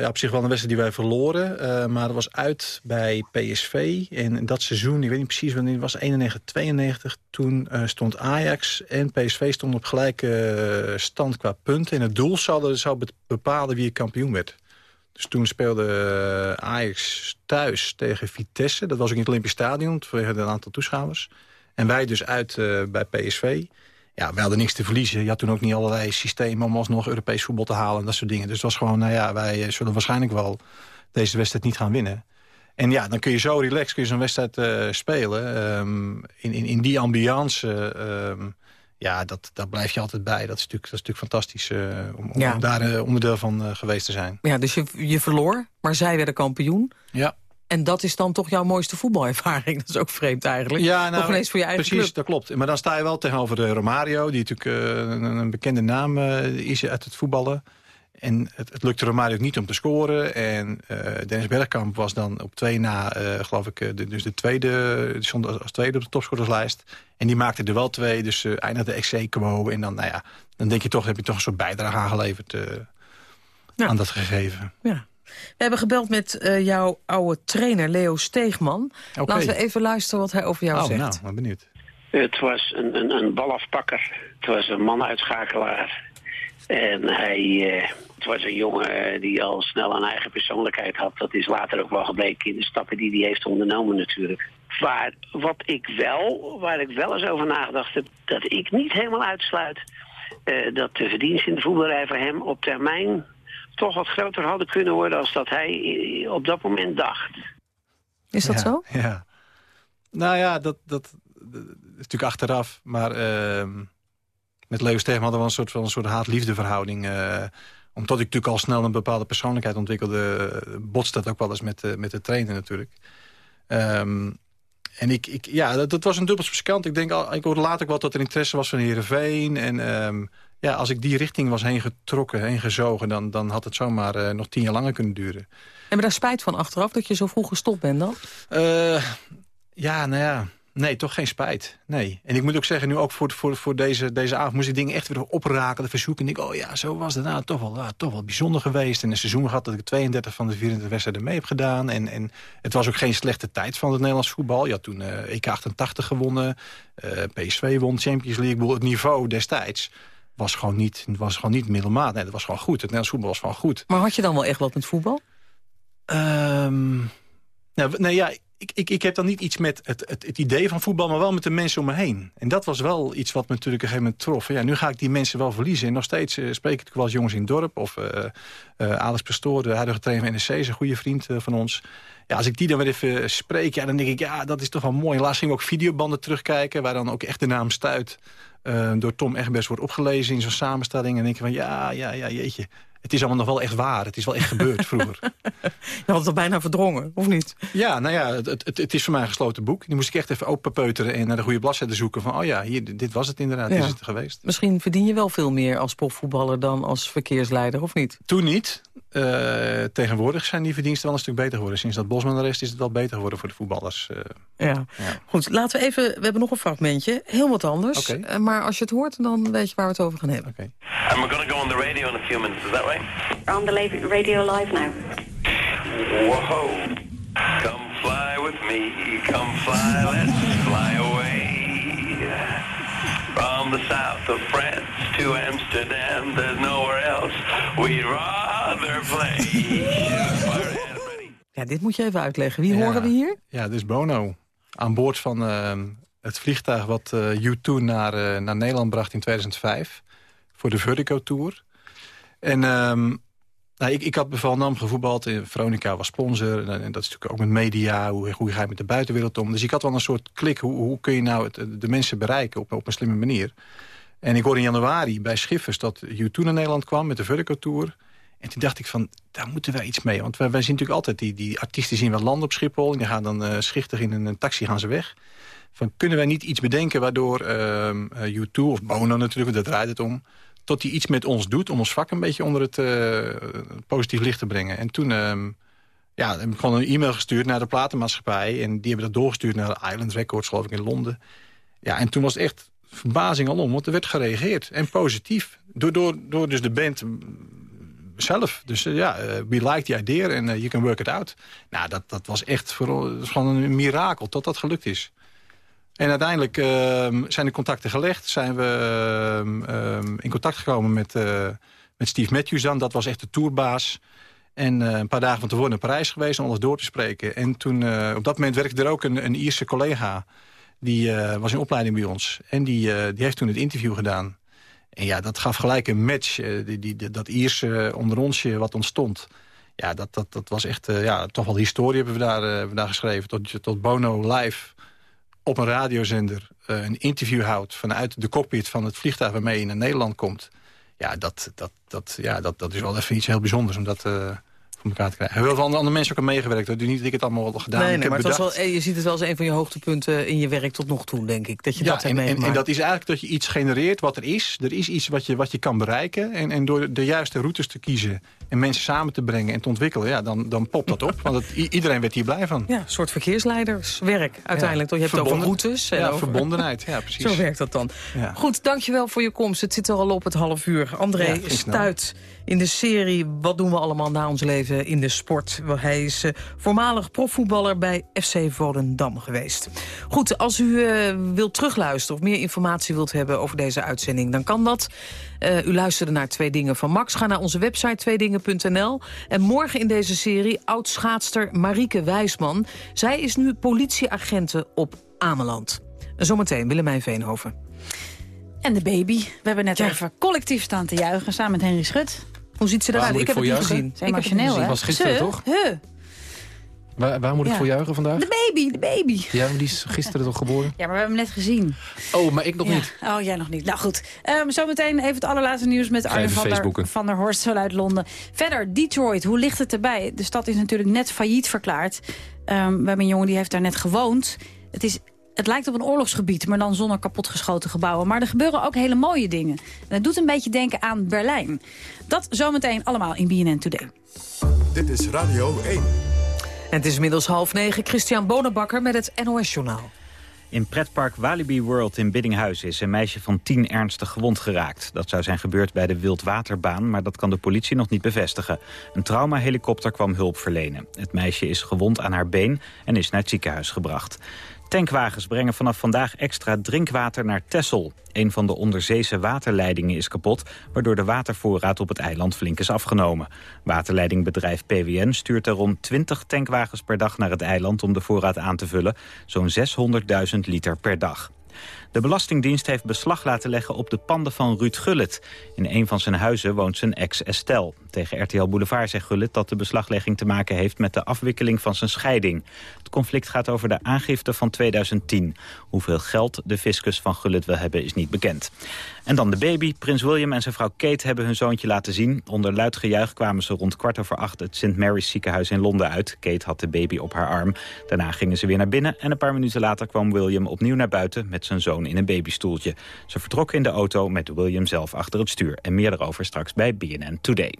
ja, op zich wel een wedstrijd die wij verloren. Uh, maar dat was uit bij PSV. En in dat seizoen, ik weet niet precies wanneer het was, 91, 92... toen uh, stond Ajax en PSV stonden op gelijke stand qua punten. En het doel zou, zou bepalen wie kampioen werd. Dus toen speelde Ajax thuis tegen Vitesse. Dat was ook in het Olympisch Stadion, vanwege een aantal toeschouwers. En wij dus uit uh, bij PSV. Ja, we hadden niks te verliezen. Je had toen ook niet allerlei systemen om alsnog Europees voetbal te halen en dat soort dingen. Dus het was gewoon, nou ja, wij zullen waarschijnlijk wel deze wedstrijd niet gaan winnen. En ja, dan kun je zo relaxed zo'n wedstrijd spelen. Um, in, in, in die ambiance... Um, ja, dat, daar blijf je altijd bij. Dat is natuurlijk, dat is natuurlijk fantastisch uh, om, om daar uh, onderdeel van uh, geweest te zijn. Ja, dus je, je verloor, maar zij werden kampioen. Ja. En dat is dan toch jouw mooiste voetbalervaring? [laughs] Dat is ook vreemd eigenlijk. Ja, nou, ineens voor je eigen precies, club. dat klopt. Maar dan sta je wel tegenover de Romario... die natuurlijk een, een, bekende naam is uit het voetballen. En het, het lukte Romario ook niet om te scoren. En uh, Dennis Bergkamp was dan op twee na, uh, geloof ik, de, dus de tweede, die stond als tweede op de topscorerslijst. En die maakte er wel twee, dus uh, eindigde XC quo. En dan, nou ja, dan denk je toch, heb je toch een soort bijdrage aangeleverd ja. aan dat gegeven. Ja. We hebben gebeld met uh, jouw oude trainer Leo Steegman. Okay. Laten we even luisteren wat hij over jou oh, zegt. nou, ben benieuwd. Het was een, een, een balafpakker. Het was een manuitschakelaar. En hij, het was een jongen die al snel een eigen persoonlijkheid had. Dat is later ook wel gebleken in de stappen die hij heeft ondernomen natuurlijk. Maar wat ik wel, waar ik wel eens over nagedacht heb... dat ik niet helemaal uitsluit... Uh, dat de verdiensten in de voetballerij voor hem op termijn... toch wat groter hadden kunnen worden als dat hij op dat moment dacht. Is dat Ja, zo? Ja. Nou ja, dat, dat, dat is natuurlijk achteraf. Maar ehm, met Leo Stegman hadden we een soort, van een soort haat-liefde verhouding. eh, omdat ik natuurlijk al snel een bepaalde persoonlijkheid ontwikkelde... eh, botst dat ook wel eens met, de- met de trainer natuurlijk. Ehm, en ik, ik, ja, dat, dat was een kant. Ik denk, al, ik hoorde later ook wel dat er interesse was van Heerenveen. En ehm, ja, als ik die richting was heen getrokken, heen gezogen... dan, dan had het zomaar eh, nog tien jaar langer kunnen duren. Je daar spijt van achteraf dat je zo vroeg gestopt bent dan? Eh, ja, nou ja. Nee, toch geen spijt. Nee. En ik moet ook zeggen, nu ook voor, voor, voor deze, deze avond... moest ik dingen echt weer oprakelen, verzoeken. En ik, oh ja, zo was het nou toch wel, ja, toch wel bijzonder geweest. En een seizoen gehad dat ik 32 van de 24 wedstrijden mee heb gedaan. En, en het was ook geen slechte tijd van het Nederlands voetbal. Je had toen eh EK 88 gewonnen. eh, PSV won, Champions League. Bedoel, Het niveau destijds was gewoon niet, was gewoon niet middelmaat. Nee, dat was gewoon goed. Het Nederlands voetbal was gewoon goed. Maar had je dan wel echt wat met voetbal? Ehm nou, nee, ja, ik, ik, ik heb dan niet iets met het, het, het idee van voetbal... maar wel met de mensen om me heen. En dat was wel iets wat me natuurlijk op een gegeven moment trof. Ja, nu ga ik die mensen wel verliezen. En nog steeds eh, spreek ik wel als jongens in het dorp. Of eh eh, Alex Pastoor, de huidige trainer van NEC... is een goede vriend van ons. Ja, als ik die dan weer even spreek, ja, dan denk ik... ja, dat is toch wel mooi. Laatst gingen we ook videobanden terugkijken... waar dan ook echt de naam Stuit door Tom Egbers wordt opgelezen... in zo'n samenstelling. En denk je van, ja, ja, ja, jeetje. Het is allemaal nog wel echt waar. Het is wel echt gebeurd [laughs] vroeger. Je had het al bijna verdrongen, of niet? Ja, nou ja, het, het, het is voor mij een gesloten boek. Die moest ik echt even openpeuteren en naar de goede bladzijde zoeken. Van, oh ja, hier, dit was het inderdaad, dit is het geweest. Misschien verdien je wel veel meer als profvoetballer dan als verkeersleider, of niet? Toen niet. Eh, tegenwoordig zijn die verdiensten wel een stuk beter geworden. Sinds dat Bosman er is, is het wel beter geworden voor de voetballers. eh. Ja. Goed, laten we even... We hebben nog een fragmentje, heel wat anders. Oké. Eh, Maar als je het hoort, dan weet je waar we het over gaan hebben. Okay. And we're going to go on the radio in a few minutes, is that right? On the radio live now. Whoa. Come fly with me, come fly, let's fly away. From the south of France to Amsterdam, there's nowhere else we'd rather play. Ja, dit moet je even uitleggen. Wie Ja. horen we hier? Ja, dit is Bono. Aan boord van eh, het vliegtuig wat eh U2 naar, eh, naar Nederland bracht in 2005. Voor de Vertigo Tour. En ehm, nou, ik, ik had bij Volendam gevoetbald. Veronica was sponsor. En, en dat is natuurlijk ook met media. Hoe, hoe ga je met de buitenwereld om? Dus ik had wel een soort klik. Hoe, hoe kun je nou het, de mensen bereiken op, op een slimme manier? En ik hoorde in januari bij Schiffers dat U2 naar Nederland kwam met de Vertigo Tour. En toen dacht ik van, daar moeten wij iets mee. Want wij, zien natuurlijk altijd die, die artiesten zien wat landen op Schiphol. En die gaan dan eh, schichtig in een, taxi gaan ze weg. Van, kunnen wij niet iets bedenken waardoor ehm eh, U2 of Bono natuurlijk, daar draait het om... tot die iets met ons doet om ons vak een beetje onder het eh, positief licht te brengen. En toen ehm, ja, heb ik gewoon een e-mail gestuurd naar de platenmaatschappij. En die hebben dat doorgestuurd naar Island Records, geloof ik, in Londen. Ja, en toen was het echt verbazing alom, want er werd gereageerd. En positief. Door, door, door dus de band zelf. Dus eh, ja, eh, we like the idea en you can work it out. Nou, dat, dat was echt voor, gewoon een mirakel dat dat gelukt is. En uiteindelijk ehm, zijn de contacten gelegd. Zijn we ehm, ehm, in contact gekomen met, eh, met Steve Matthews dan. Dat was echt de tourbaas. En eh, een paar dagen van tevoren in Parijs geweest om alles door te spreken. En toen, eh, op dat moment werkte er ook een, een Ierse collega. Die was in opleiding bij ons. En die, die heeft toen het interview gedaan. En ja, dat gaf gelijk een match. die, die, dat Ierse onder onsje wat ontstond. Ja, dat, dat, dat was echt ja, toch wel historie hebben we daar, we daar geschreven. Tot, tot Bono live op een radiozender eh, een interview houdt... vanuit de cockpit van het vliegtuig waarmee je naar Nederland komt. Ja, dat, dat, dat, ja, dat, dat is wel even iets heel bijzonders om dat eh, voor elkaar te krijgen. Heel veel andere mensen ook aan meegewerkt. hoor. Dus niet dat ik het allemaal al gedaan nee, ik nee, heb maar het was wel, je ziet het wel als een van je hoogtepunten in je werk tot nog toe, denk ik. Dat je Ja, dat hebt en, en, meegemaakt. en dat is eigenlijk dat je iets genereert wat er is. Er is iets wat je, wat je kan bereiken. En, en door de juiste routes te kiezen en mensen samen te brengen en te ontwikkelen... Ja, dan, dan popt dat op. Want het, iedereen werd hier blij van. Ja, een soort verkeersleiderswerk uiteindelijk. toch? Je hebt het over Verbonden- routes. En Ja, over... verbondenheid. Ja, [laughs] precies. Zo werkt dat dan. Ja. Goed, dankjewel voor je komst. Het zit er al op het half uur. André Ja. Stuit in de serie Wat doen we allemaal na ons leven in de sport. Hij is eh, voormalig profvoetballer bij FC Volendam geweest. Goed, als u eh, wilt terugluisteren of meer informatie wilt hebben over deze uitzending... dan kan dat. Eh, u luisterde naar Twee Dingen van Max. Ga naar onze website tweedingen.nl. En morgen in deze serie oud-schaatster Marieke Wijsman. Zij is nu politieagente op Ameland. En zometeen Willemijn Veenhoven. En de baby. We hebben net even collectief staan te juichen, samen met Henry Schut. Hoe ziet ze eruit? Ik heb het niet gezien. Is emotioneel, hè? was gisteren, Ze? toch? Huh. Waar, waar moet ik Ja. voor juichen vandaag? De baby, de baby. Ja, maar die is gisteren toch geboren? Ja, maar we hebben hem net gezien. Oh, maar ik nog Ja. niet. Oh, jij nog niet. Nou goed. Ehm, zometeen even het allerlaatste nieuws met Arjen van der, van der Horst zo uit Londen. Verder, Detroit. Hoe ligt het erbij? De stad is natuurlijk net failliet verklaard. Ehm, we hebben een jongen die heeft daar net gewoond. Het, is, het lijkt op een oorlogsgebied, maar dan zonder kapotgeschoten gebouwen. Maar er gebeuren ook hele mooie dingen. En het doet een beetje denken aan Berlijn. Dat zometeen allemaal in BNN Today. Dit is Radio 1. En het is inmiddels half negen. Christian Bonenbakker met het NOS-journaal. In pretpark Walibi World in Biddinghuizen is een meisje van 10 ernstig gewond geraakt. Dat zou zijn gebeurd bij de Wildwaterbaan, maar dat kan de politie nog niet bevestigen. Een traumahelikopter kwam hulp verlenen. Het meisje is gewond aan haar been en is naar het ziekenhuis gebracht. Tankwagens brengen vanaf vandaag extra drinkwater naar Texel. Een van de onderzeese waterleidingen is kapot... waardoor de watervoorraad op het eiland flink is afgenomen. Waterleidingbedrijf PWN stuurt rond 20 tankwagens per dag naar het eiland... om de voorraad aan te vullen, zo'n 600.000 liter per dag. De Belastingdienst heeft beslag laten leggen op de panden van Ruud Gullit. In een van zijn huizen woont zijn ex Estelle. Tegen RTL Boulevard zegt Gullit dat de beslaglegging te maken heeft... met de afwikkeling van zijn scheiding. Het conflict gaat over de aangifte van 2010. Hoeveel geld de fiscus van Gullit wil hebben is niet bekend. En dan de baby. Prins William en zijn vrouw Kate hebben hun zoontje laten zien. Onder luid gejuich kwamen ze rond kwart over acht... het St. Mary's ziekenhuis in Londen uit. Kate had de baby op haar arm. Daarna gingen ze weer naar binnen... en een paar minuten later kwam William opnieuw naar buiten... met zijn zoon in een babystoeltje. Ze vertrokken in de auto met William zelf achter het stuur. En meer daarover straks bij BNN Today.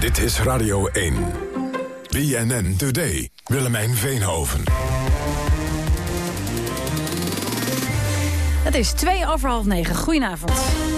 Dit is Radio 1. BNN Today. Willemijn Veenhoven. Het is twee over half negen. Goedenavond.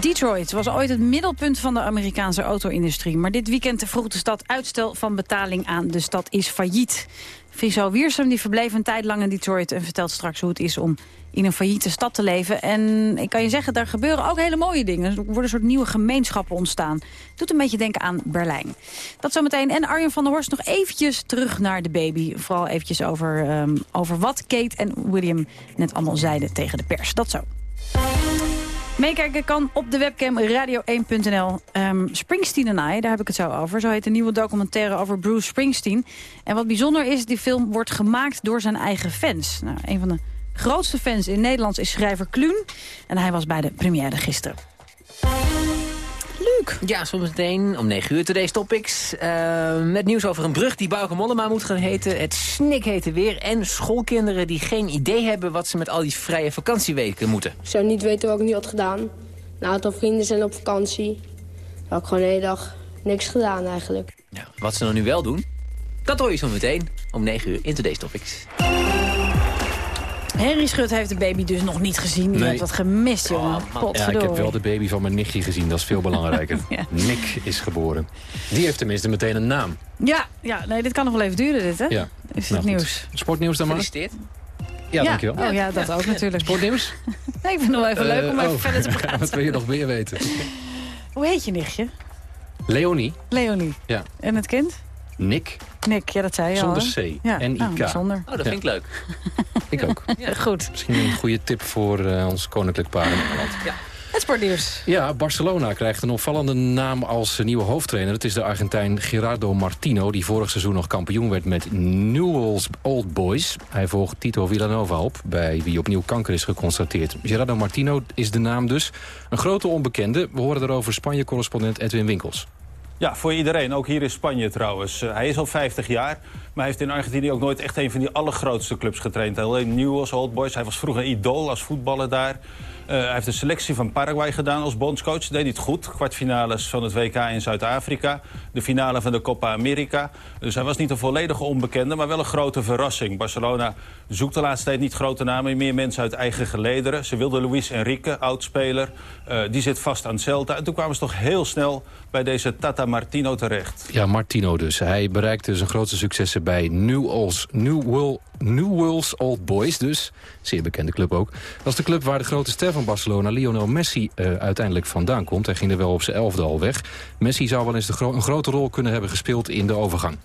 Detroit was ooit het middelpunt van de Amerikaanse auto-industrie. Maar dit weekend vroeg de stad uitstel van betaling aan. De stad is failliet. Friso Wiersum die verbleef een tijd lang in Detroit... en vertelt straks hoe het is om in een failliete stad te leven. En ik kan je zeggen, daar gebeuren ook hele mooie dingen. Er worden een soort nieuwe gemeenschappen ontstaan. Doet een beetje denken aan Berlijn. Dat zometeen. En Arjen van der Horst nog eventjes terug naar de baby. Vooral eventjes over, ehm, over wat Kate en William net allemaal zeiden tegen de pers. Dat zo. Meekijken kan op de webcam radio1.nl. Ehm, Springsteen en I, daar heb ik het zo over. Zo heet de nieuwe documentaire over Bruce Springsteen. En wat bijzonder is, die film wordt gemaakt door zijn eigen fans. Nou, een van de grootste fans in Nederland is schrijver Kluun. En hij was bij de première gisteren. Luc. Ja, zometeen om 9 uur Today's Topics. Eh, met nieuws over een brug die Bauke Mollema moet gaan heten. Het snikhete weer. En schoolkinderen die geen idee hebben wat ze met al die vrije vakantieweken moeten. Ik zou niet weten wat ik nu had gedaan. Een aantal vrienden zijn op vakantie. Dan had ik gewoon de hele dag niks gedaan eigenlijk. Wat ze dan nu wel doen, dat hoor je zo meteen om 9 uur in Today's Topics. Henry Schut heeft de baby dus nog niet gezien. Die Nee. heeft wat gemist, jongen. Ja, ik heb wel de baby van mijn nichtje gezien, dat is veel belangrijker. [laughs] Ja. Nick is geboren. Die heeft tenminste meteen een naam. Ja, ja, nee, dit kan nog wel even duren, dit, hè? Ja. Is Nou, het nieuws. Sportnieuws dan maar? Gefeliciteerd. Ja, dankjewel. Oh ja, dat ook natuurlijk. Sportnieuws? [laughs] Nee, ik vind het wel even leuk om Eh, even oh. verder te [laughs] praten. Wat wil je nog meer weten? Hoe heet je nichtje? Leonie. Leonie. Ja. En het kind? Nick. Nick, ja, dat zei je Zonder al. hè? C. Ja. N-I-K. Oh, bijzonder. Oh, dat Ja. vind ik leuk. [laughs] Ik ook. Ja, goed. Misschien een goede tip voor eh, ons koninklijk paar. Ja. Het sportnieuws. Ja, Barcelona krijgt een opvallende naam als nieuwe hoofdtrainer. Het is de Argentijn Gerardo Martino... die vorig seizoen nog kampioen werd met Newell's Old Boys. Hij volgt Tito Villanova op, bij wie opnieuw kanker is geconstateerd. Gerardo Martino is de naam dus. Een grote onbekende. We horen erover Spanje-correspondent Edwin Winkels. Ja, voor iedereen. Ook hier in Spanje trouwens. Eh, hij is al 50 jaar, maar hij heeft in Argentinië ook nooit echt een van die allergrootste clubs getraind. Alleen Newell's Old Boys. Hij was vroeger idool als voetballer daar. Eh, hij heeft een selectie van Paraguay gedaan als bondscoach. Deed niet goed. Kwartfinales van het WK in Zuid-Afrika. De finale van de Copa America. Dus hij was niet een volledige onbekende, maar wel een grote verrassing. Barcelona zoekt de laatste tijd niet grote namen, meer mensen uit eigen gelederen. Ze wilden Luis Enrique, oudspeler. Eh die zit vast aan Celta. En toen kwamen ze toch heel snel bij deze Tata Martino terecht. Ja, Martino dus. Hij bereikte zijn grootste successen bij Newell's, Newell, Newell's Old Boys dus. Zeer bekende club ook. Dat is de club waar de grote ster van Barcelona, Lionel Messi, eh, uiteindelijk vandaan komt. Hij ging er wel op zijn elfde al weg. Messi zou wel eens de gro- een grote rol kunnen hebben gespeeld in de overgang.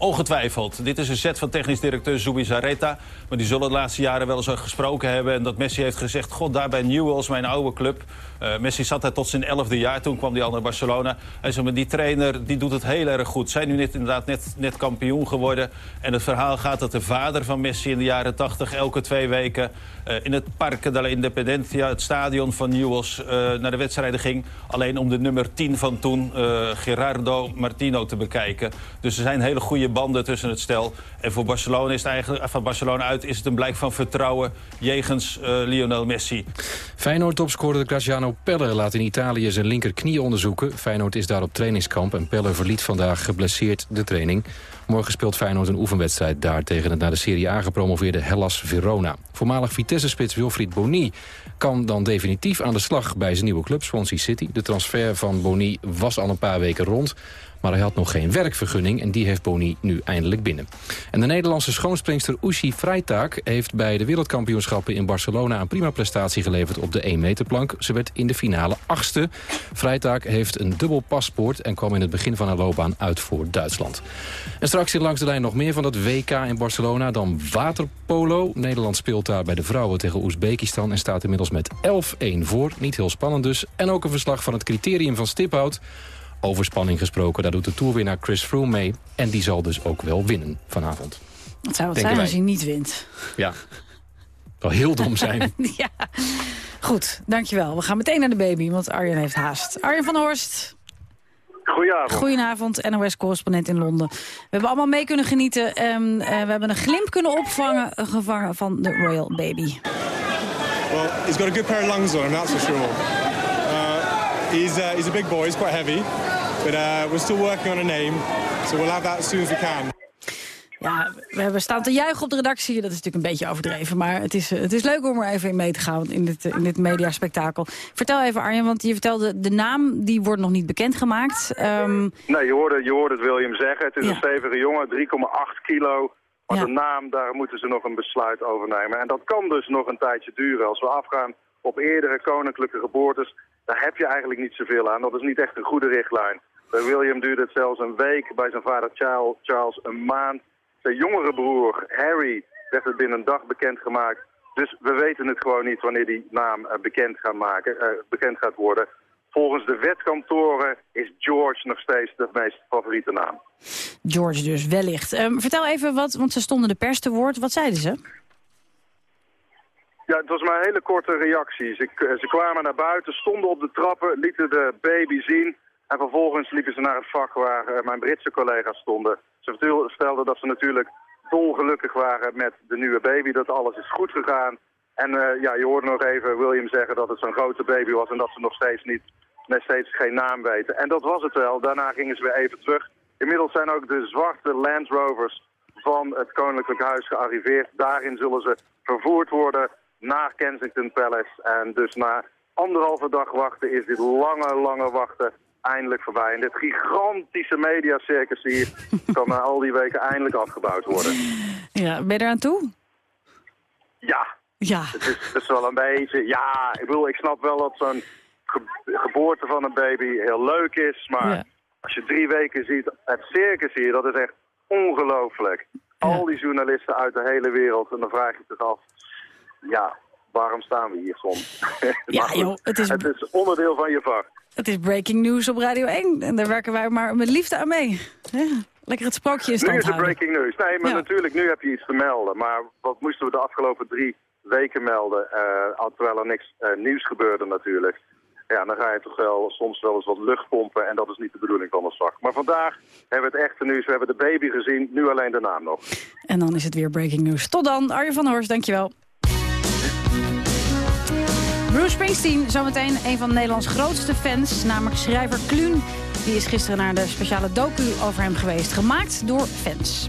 Ongetwijfeld. Dit is een set van technisch directeur Zubi Zareta. Maar die zullen de laatste jaren wel eens gesproken hebben. En dat Messi heeft gezegd, god, daar bij Newell's, mijn oude club. Uh, Messi zat daar tot zijn elfde jaar. Toen kwam hij al naar Barcelona. Hij zei, maar die trainer die doet het heel erg goed. Zijn nu net, inderdaad net, net kampioen geworden. En het verhaal gaat dat de vader van Messi in de jaren 80... elke twee weken uh, in het Parque de la Independencia... het stadion van Newell's, uh, naar de wedstrijden ging. Alleen om de nummer 10 van toen, Gerardo Martino, te bekijken. Dus er zijn hele goede banden tussen het stel. En voor Barcelona is het eigenlijk, van Barcelona uit is het een blijk van vertrouwen jegens Lionel Messi. Feyenoord-topscorer Pelle laat in Italië zijn linkerknie onderzoeken. Feyenoord is daar op trainingskamp en Pelle verliet vandaag geblesseerd de training. Morgen speelt Feyenoord een oefenwedstrijd daar tegen het naar de Serie A gepromoveerde Hellas Verona. Voormalig Vitesse-spits Wilfried Boni kan dan definitief aan de slag bij zijn nieuwe club Swansea City. De transfer van Boni was al een paar weken rond. Maar hij had nog geen werkvergunning en die heeft Boni nu eindelijk binnen. En de Nederlandse schoonspringster Ushi Freitag heeft bij de wereldkampioenschappen in Barcelona... een prima prestatie geleverd op de 1 meterplank. Ze werd in de finale achtste. Freitag heeft een dubbel paspoort en kwam in het begin van haar loopbaan uit voor Duitsland. En straks hier langs de lijn nog meer van dat WK in Barcelona. Dan waterpolo. Nederland speelt daar bij de vrouwen tegen Oezbekistan... en staat inmiddels met 11-1 voor. Niet heel spannend dus. En ook een verslag van het criterium van Stiphout... Over spanning gesproken, daar doet de toerwinnaar Chris Froome mee. En die zal dus ook wel winnen vanavond. Het zou het zijn als hij niet wint. Ja, zal heel dom [laughs] zijn. ja. Goed, dankjewel. We gaan meteen naar de baby, want Arjen heeft haast. Arjen van Horst. Goedenavond. Goedenavond, NOS-correspondent in Londen. We hebben allemaal mee kunnen genieten. En uh, we hebben een glimp kunnen opvangen gevangen van de Royal Baby. Well, he's got a good pair of lungs on him, that's for sure. He's, uh, he's a big boy, he's quite heavy. But uh, we're still working on a name. So we'll have that as soon as we can. Ja, we hebben staan te juichen op de redactie. Dat is natuurlijk een beetje overdreven. Maar het is, het is leuk om er even in mee te gaan in dit, in dit mediaspectakel. Vertel even Arjen, want je vertelde de naam, die wordt nog niet bekendgemaakt. Um... Nee, je hoorde, je hoorde het William zeggen. Het is ja. een stevige jongen, 3,8 kilo. Maar ja. de naam, daar moeten ze nog een besluit over nemen. En dat kan dus nog een tijdje duren. Als we afgaan op eerdere koninklijke geboortes daar heb je eigenlijk niet zoveel aan. Dat is niet echt een goede richtlijn. Bij William duurde het zelfs een week, bij zijn vader Charles een maand. Zijn jongere broer Harry werd het binnen een dag bekendgemaakt. Dus we weten het gewoon niet wanneer die naam uh, bekend, gaan maken, uh, bekend gaat worden. Volgens de wetkantoren is George nog steeds de meest favoriete naam. George dus, wellicht. Um, vertel even wat, want ze stonden de pers te woord. Wat zeiden ze? Ja, het was maar een hele korte reactie. Ze, ze kwamen naar buiten, stonden op de trappen, lieten de baby zien. En vervolgens liepen ze naar het vak waar uh, mijn Britse collega's stonden. Ze vertelden dat ze natuurlijk dolgelukkig waren met de nieuwe baby, dat alles is goed gegaan. En ja, je hoorde nog even William zeggen dat het zo'n grote baby was en dat ze nog steeds, niet, nog steeds geen naam weten. En dat was het wel. Daarna gingen ze weer even terug. Inmiddels zijn ook de zwarte Land Rovers van het Koninklijk Huis gearriveerd. Daarin zullen ze vervoerd worden naar Kensington Palace. En dus na anderhalve dag wachten is dit lange, lange wachten eindelijk voorbij. En dit gigantische mediacircus hier [laughs] kan na al die weken eindelijk afgebouwd worden. Ja, ben je eraan toe? Ja. Ja. Het is, het is wel een beetje, ja, ik bedoel, ik snap wel dat zo'n geboorte van een baby heel leuk is, maar als je drie weken ziet, het circus hier, dat is echt ongelooflijk. Al die journalisten uit de hele wereld, en dan vraag je zich af, ja, waarom staan we hier soms? [laughs] Ja, joh, het, is... het is onderdeel van je vak. Het is breaking news op Radio 1 en daar werken wij maar met liefde aan mee. Ja, lekker het sprookje in stand Nu is het breaking news. Nee, maar natuurlijk, nu heb je iets te melden. Maar wat moesten we de afgelopen drie weken melden, uh, terwijl er niks uh, nieuws gebeurde natuurlijk. Ja, dan ga je toch wel soms wel eens wat lucht pompen en dat is niet de bedoeling van ons vak. Maar vandaag hebben we het echte nieuws, we hebben de baby gezien, nu alleen de naam nog. En dan is het weer breaking news. Tot dan, Arjen van Horst, dankjewel. Bruce Springsteen, zometeen een van Nederlands grootste fans, namelijk schrijver Kluun. Die is gisteren naar de speciale docu over hem geweest, gemaakt door fans.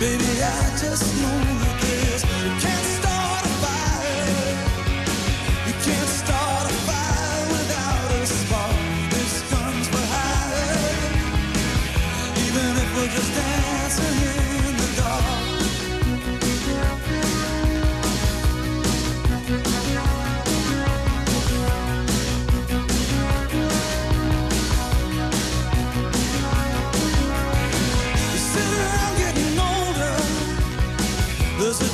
Baby, I just know this. You can't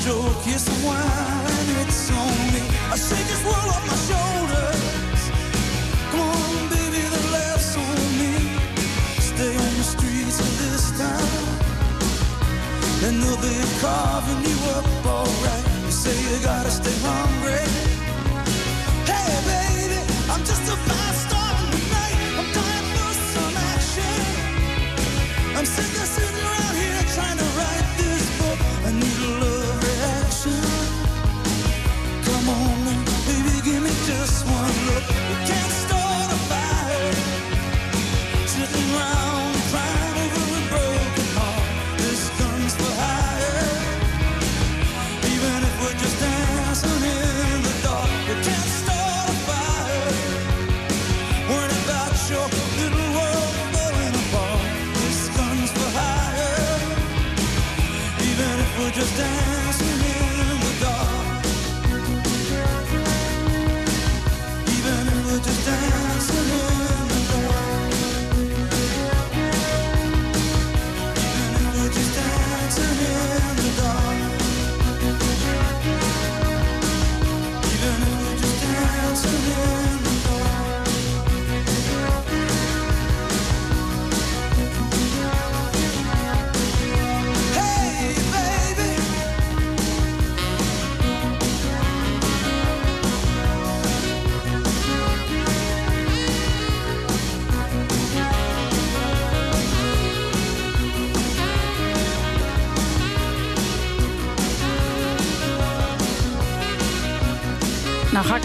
joke, here's some wine, it's on me. I shake this world off my shoulders. Come on, baby, the laughs on me. Stay on the streets of this town, and they'll be carving you up alright. You say you gotta stay hungry.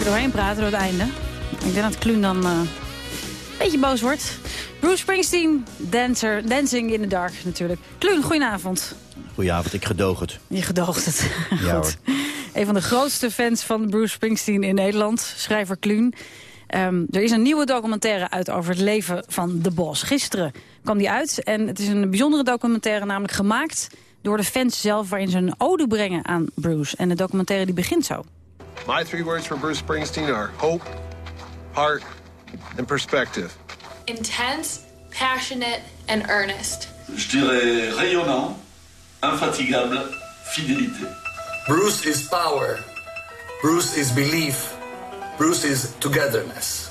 Doorheen praten door het einde. Ik denk dat Kluun dan eh, een beetje boos wordt. Bruce Springsteen, dancer, Dancing in the Dark natuurlijk. Kluun, goedenavond. Goedenavond, ik gedoog het. Je gedoogt het. [laughs] Ja Goed. Een van de grootste fans van Bruce Springsteen in Nederland, schrijver Kluun. Ehm, er is een nieuwe documentaire uit over het leven van de Bos. Gisteren kwam die uit en het is een bijzondere documentaire... namelijk gemaakt door de fans zelf... waarin ze een ode brengen aan Bruce. En de documentaire die begint zo. My three words for Bruce Springsteen are hope, heart, and perspective. Intense, passionate, and earnest. Je dirais rayonnant, infatigable, fidélité. Bruce is power. Bruce is belief. Bruce is togetherness.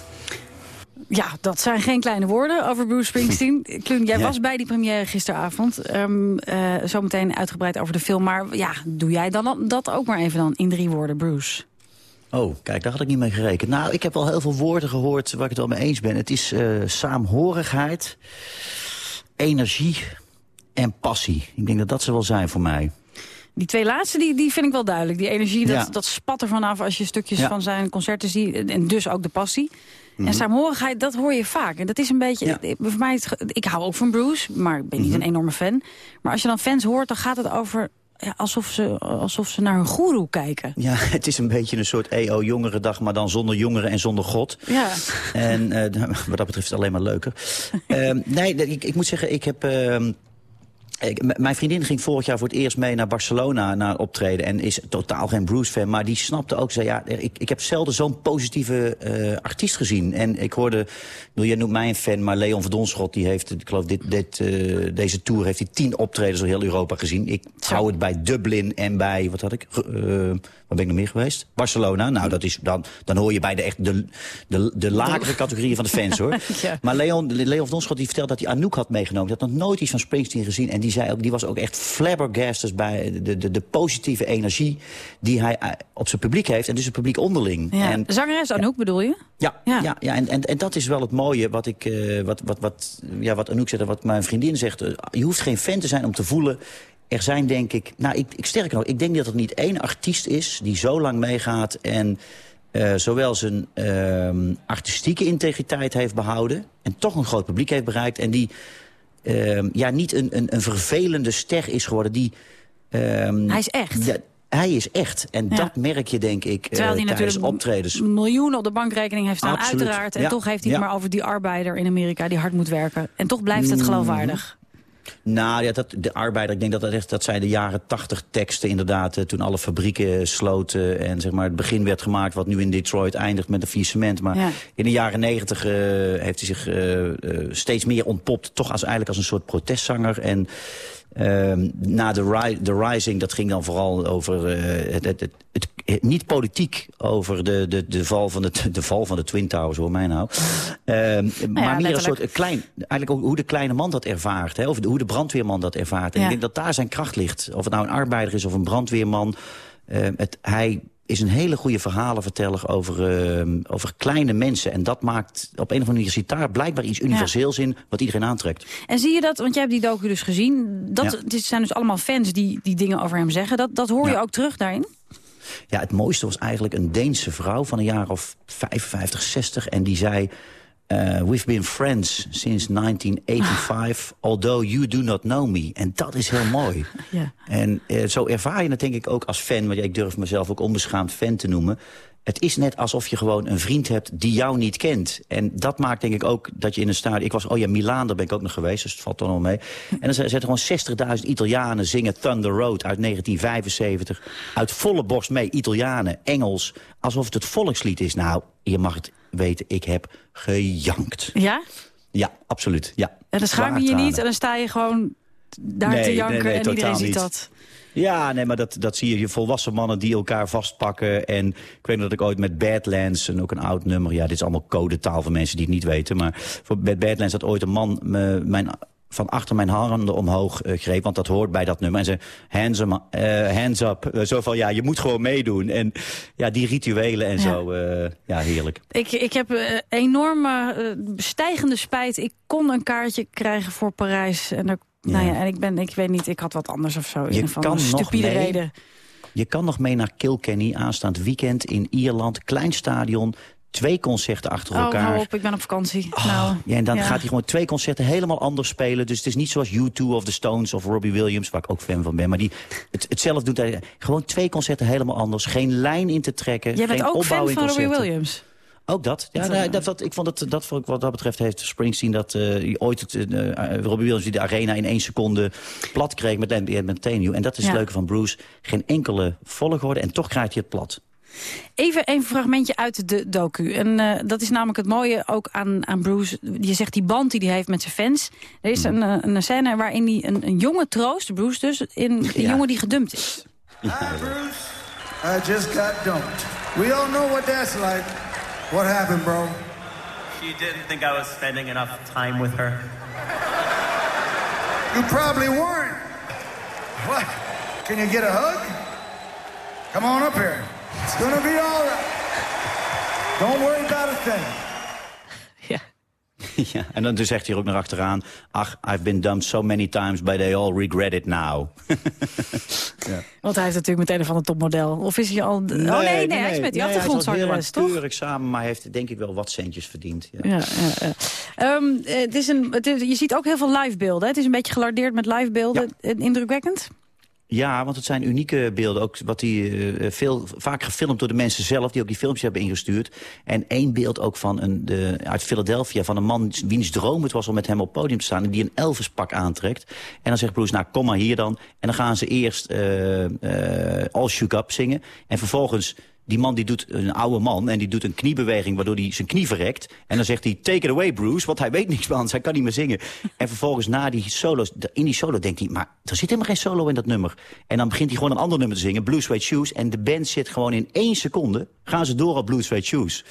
Ja, dat zijn geen kleine woorden over Bruce Springsteen. [laughs] Kluun, jij Ja. was bij die première gisteravond. Ehm eh, zometeen uitgebreid over de film. Maar ja, doe jij dan dat ook maar even dan in drie woorden, Bruce? Oh, kijk, daar had ik niet mee gerekend. Nou, ik heb wel heel veel woorden gehoord waar ik het wel mee eens ben. Het is eh, saamhorigheid, energie en passie. Ik denk dat dat ze wel zijn voor mij. Die twee laatste, die, die vind ik wel duidelijk. Die energie, dat, Ja. dat spat er vanaf als je stukjes Ja. van zijn concerten ziet. En dus ook de passie. Mhm. En saamhorigheid, dat hoor je vaak. En dat is een beetje... Voor mij, het ik hou ook van Bruce, maar ik ben niet Mhm. een enorme fan. Maar als je dan fans hoort, dan gaat het over... Ja, alsof, ze, alsof ze naar hun goeroe kijken. Ja, [laughs] het is een beetje een soort EO jongerendag, maar dan zonder jongeren en zonder God. Ja. En eh, [laughs] wat dat betreft is het alleen maar leuker. Ehm, nee, ik, ik moet zeggen, ik heb... ehm, ik- mijn vriendin ging vorig jaar voor het eerst mee naar Barcelona naar optreden. En is totaal geen Bruce-fan. Maar die snapte ook, zei, ja, ik, ik heb zelden zo'n positieve eh, artiest gezien. En ik hoorde, bedoel, jij noemt mij een fan, maar Leon van Donschot, die heeft, ik geloof, dit, dit, eh, deze tour heeft hij tien optredens door heel Europa gezien. Ik hou het bij Dublin en bij, wat had ik, eh, waar ben ik nog meer geweest? Barcelona. Nou, dat is, dan, dan hoor je bij de, echt de, de, de lagere categorieën van de fans, hoor. [laughs] Ja. Maar Leon, Leon van Donschot die vertelde dat hij Anouk had meegenomen. Die had nog nooit iets van Springsteen gezien. En die die, zei ook, die was ook echt flabbergasted bij de, de, de positieve energie... die hij eh, op zijn publiek heeft en dus het publiek onderling. Ja. En, Zangeres Anouk bedoel je? ja, ja. ja, en, en, en dat is wel het mooie wat, ik, eh, wat, wat, wat, ja, wat Anouk zegt en wat mijn vriendin zegt. Eh, Je hoeft geen fan te zijn om te voelen... Er zijn denk ik... Nou, ik, ik sterker nog, ik denk dat er niet één artiest is... die zo lang meegaat en zowel zijn ehm, artistieke integriteit heeft behouden... en toch een groot publiek heeft bereikt... en die ehm, ja, niet een, een, een vervelende ster is geworden... die ehm, Hij is echt. hij is echt. En Ja. dat merk je, denk ik, eh, Terwijl hij natuurlijk optredens. miljoenen op de bankrekening heeft staan, Absoluut. uiteraard. En Ja. toch heeft hij het Ja. maar over die arbeider in Amerika die hard moet werken. En toch blijft het Mm. geloofwaardig. Nou ja, dat, de arbeider, ik denk dat dat echt, dat zijn de jaren tachtig teksten inderdaad. eh, toen alle fabrieken sloten en zeg maar het begin werd gemaakt wat nu in Detroit eindigt met een faillissement. Maar Ja. in de jaren negentig eh, heeft hij zich eh, eh, steeds meer ontpopt, toch als, eigenlijk als een soort protestzanger. En ehm, na de, ri de Rising, dat ging dan vooral over eh, het, het, het, niet politiek over de, de, de, val van de, de val van de Twin Towers, hoor mij nou. Ehm, maar meer een soort een klein, eigenlijk ook hoe de kleine man dat ervaart. Hè, of hoe de brandweerman dat ervaart. En Ja. ik denk dat daar zijn kracht ligt. Of het nou een arbeider is of een brandweerman. eh, het, hij is een hele goede verhalenverteller over, eh, over kleine mensen. En dat maakt op een of andere manier zit daar blijkbaar iets universeels in... wat iedereen aantrekt. En zie je dat, want jij hebt die docu dus gezien. Dat, Ja. Dit zijn dus allemaal fans die, die dingen over hem zeggen. Dat, dat hoor je ook terug daarin? Ja, het mooiste was eigenlijk een Deense vrouw van een jaar of 55, 60. En die zei... eh, we've been friends since 1985, although you do not know me. En dat is heel mooi. [laughs] Ja. En eh, zo ervaar je het denk ik ook als fan. Want ik durf mezelf ook onbeschaamd fan te noemen. Het is net alsof je gewoon een vriend hebt die jou niet kent. En dat maakt denk ik ook dat je in een stadion... Ik was, oh ja, Milaan, daar ben ik ook nog geweest, dus het valt dan al mee. En dan zetten gewoon 60.000 Italianen zingen Thunder Road uit 1975. Uit volle borst mee, Italianen, Engels. Alsof het het volkslied is. Nou, je mag het weten, ik heb gejankt. Ja? Ja, absoluut, ja. En dan schaam je je niet en dan sta je gewoon daar Nee, te janken nee, nee, en iedereen ziet niet. dat. Ja, nee, maar dat, dat zie je. Je volwassen mannen die elkaar vastpakken. En ik weet nog dat ik ooit met Badlands, en ook een oud nummer... ja, dit is allemaal codetaal voor mensen die het niet weten... maar voor, met Badlands had ooit een man me, mijn, van achter mijn handen omhoog eh, greep... want dat hoort bij dat nummer. En zei, hands, eh, hands up. Eh, zo van, ja, je moet gewoon meedoen. En ja, die rituelen en Ja. zo, eh, ja, heerlijk. Ik, ik heb eh, enorme eh, stijgende spijt. Ik kon een kaartje krijgen voor Parijs. En, nou ja, en ik, ben, ik weet niet, ik had wat anders of zo. Je kan een nog stupide mee. reden. Je kan nog mee naar Kilkenny aanstaand weekend in Ierland. Klein stadion, twee concerten achter Oh, elkaar. op, ik ben op vakantie. nou, Ja, en dan ja. gaat hij gewoon twee concerten helemaal anders spelen. Dus het is niet zoals U2 of The Stones of Robbie Williams... waar ik ook fan van ben. Maar die het, het zelf doet hij gewoon twee concerten helemaal anders. Geen lijn in te trekken. Jij bent geen ook fan van Robbie. Williams? Ook dat. Ja, Dat, nee, dat, dat, ik vond dat, dat wat dat betreft heeft Springsteen dat eh, ooit het, eh, eh, Robbie Williams die de arena in één seconde plat kreeg met Let Me Entertain You. En dat is Ja. het leuke van Bruce. Geen enkele volgorde en toch krijgt hij het plat. Even een fragmentje uit de docu. En eh, dat is namelijk het mooie ook aan, aan Bruce. Je zegt die band die hij heeft met zijn fans. Er is een, eh, een scène waarin hij een, een jongen troost, Bruce dus, in een Ja. jongen die gedumpt is. Hi, Bruce. I just got dumped. We all know what that's like. What happened, bro? She didn't think I was spending enough time with her. You probably weren't. What? Can you get a hug? Come on up here. It's gonna be all right. Don't worry about a thing. [laughs] ja, en dan zegt hij er ook nog achteraan... ach, I've been dumped so many times, but they all regret it now. [laughs] ja. Want hij heeft natuurlijk meteen van een topmodel. Of is hij al... oh nee, nee, hij is met die nee, achtergrondzangeres, Hij toch? keurig samen, maar hij heeft denk ik wel wat centjes verdiend. Ja. Ja, ja, ja. Ehm, eh, het is een, het is- je ziet ook heel veel livebeelden. hè? Het is een beetje gelardeerd met livebeelden. Eh, Indrukwekkend? Ja, want het zijn unieke beelden. Ook wat die, eh, veel, vaak gefilmd door de mensen zelf... die ook die filmpjes hebben ingestuurd. En één beeld ook van een, de, uit Philadelphia... van een man wiens droom het was om met hem op podium te staan... en die een Elvis-pak aantrekt. En dan zegt Bruce, nou, kom maar hier dan. En dan gaan ze eerst eh, eh, All Shook Up zingen. En vervolgens... Die man die doet een oude man en die doet een kniebeweging waardoor hij zijn knie verrekt. En dan zegt hij, take it away Bruce, want hij weet niks van, hij kan niet meer zingen. En vervolgens na die solo's, in die solo denkt hij, maar er zit helemaal geen solo in dat nummer. En dan begint hij gewoon een ander nummer te zingen, Blue Suede Shoes. En de band zit gewoon in één seconde, gaan ze door op Blue Suede Shoes.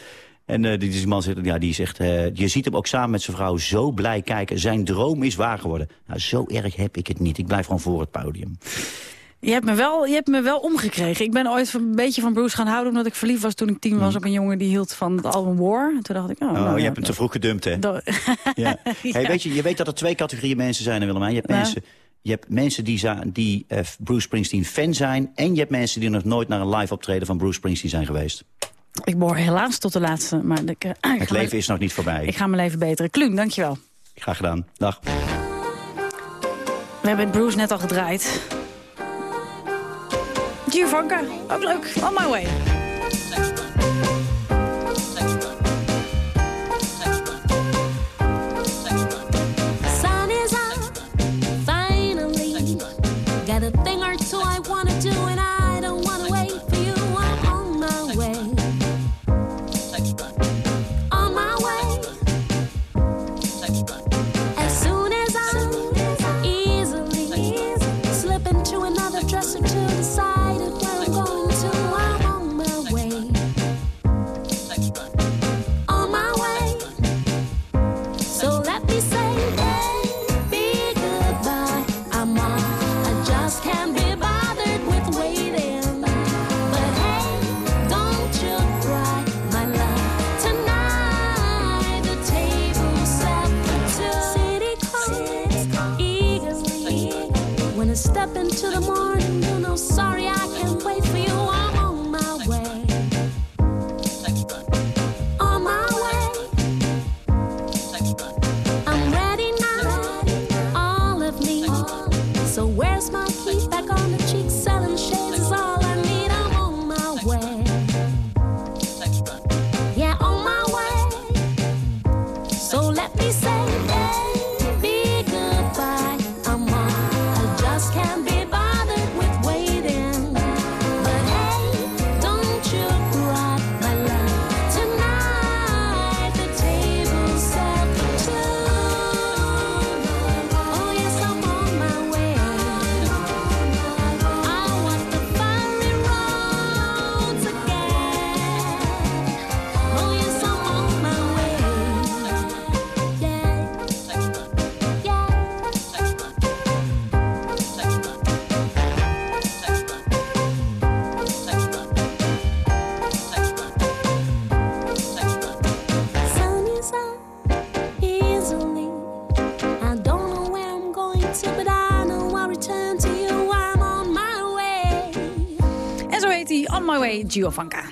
En eh, die, man zegt, ja, die zegt, eh, je ziet hem ook samen met zijn vrouw zo blij kijken. Zijn droom is waar geworden. Nou, zo erg heb ik het niet. Ik blijf gewoon voor het podium. Je hebt, me wel, je hebt me wel omgekregen. Ik ben ooit een beetje van Bruce gaan houden... omdat ik verliefd was toen ik tien was op een jongen die hield van het album War. En toen dacht ik, oh, Oh, nou, je hebt hem te vroeg gedumpt, hè? [laughs] Ja. [laughs] Hey, weet je, je weet dat er twee categorieën mensen zijn, Willemijn. Je hebt mensen, je hebt mensen die, die eh, Bruce Springsteen fan zijn... en je hebt mensen die nog nooit naar een live optreden van Bruce Springsteen zijn geweest. Ik behoor helaas tot de laatste. Maar ik, [clears throat] ik Het leven is nog niet voorbij. Ik ga mijn leven beteren. Kluun, dankjewel. Graag gedaan. Dag. We hebben Bruce net al gedraaid. Giovanka, ook leuk. On my way. Thing or two I wanna do, and I don't On My Way, Giovanka.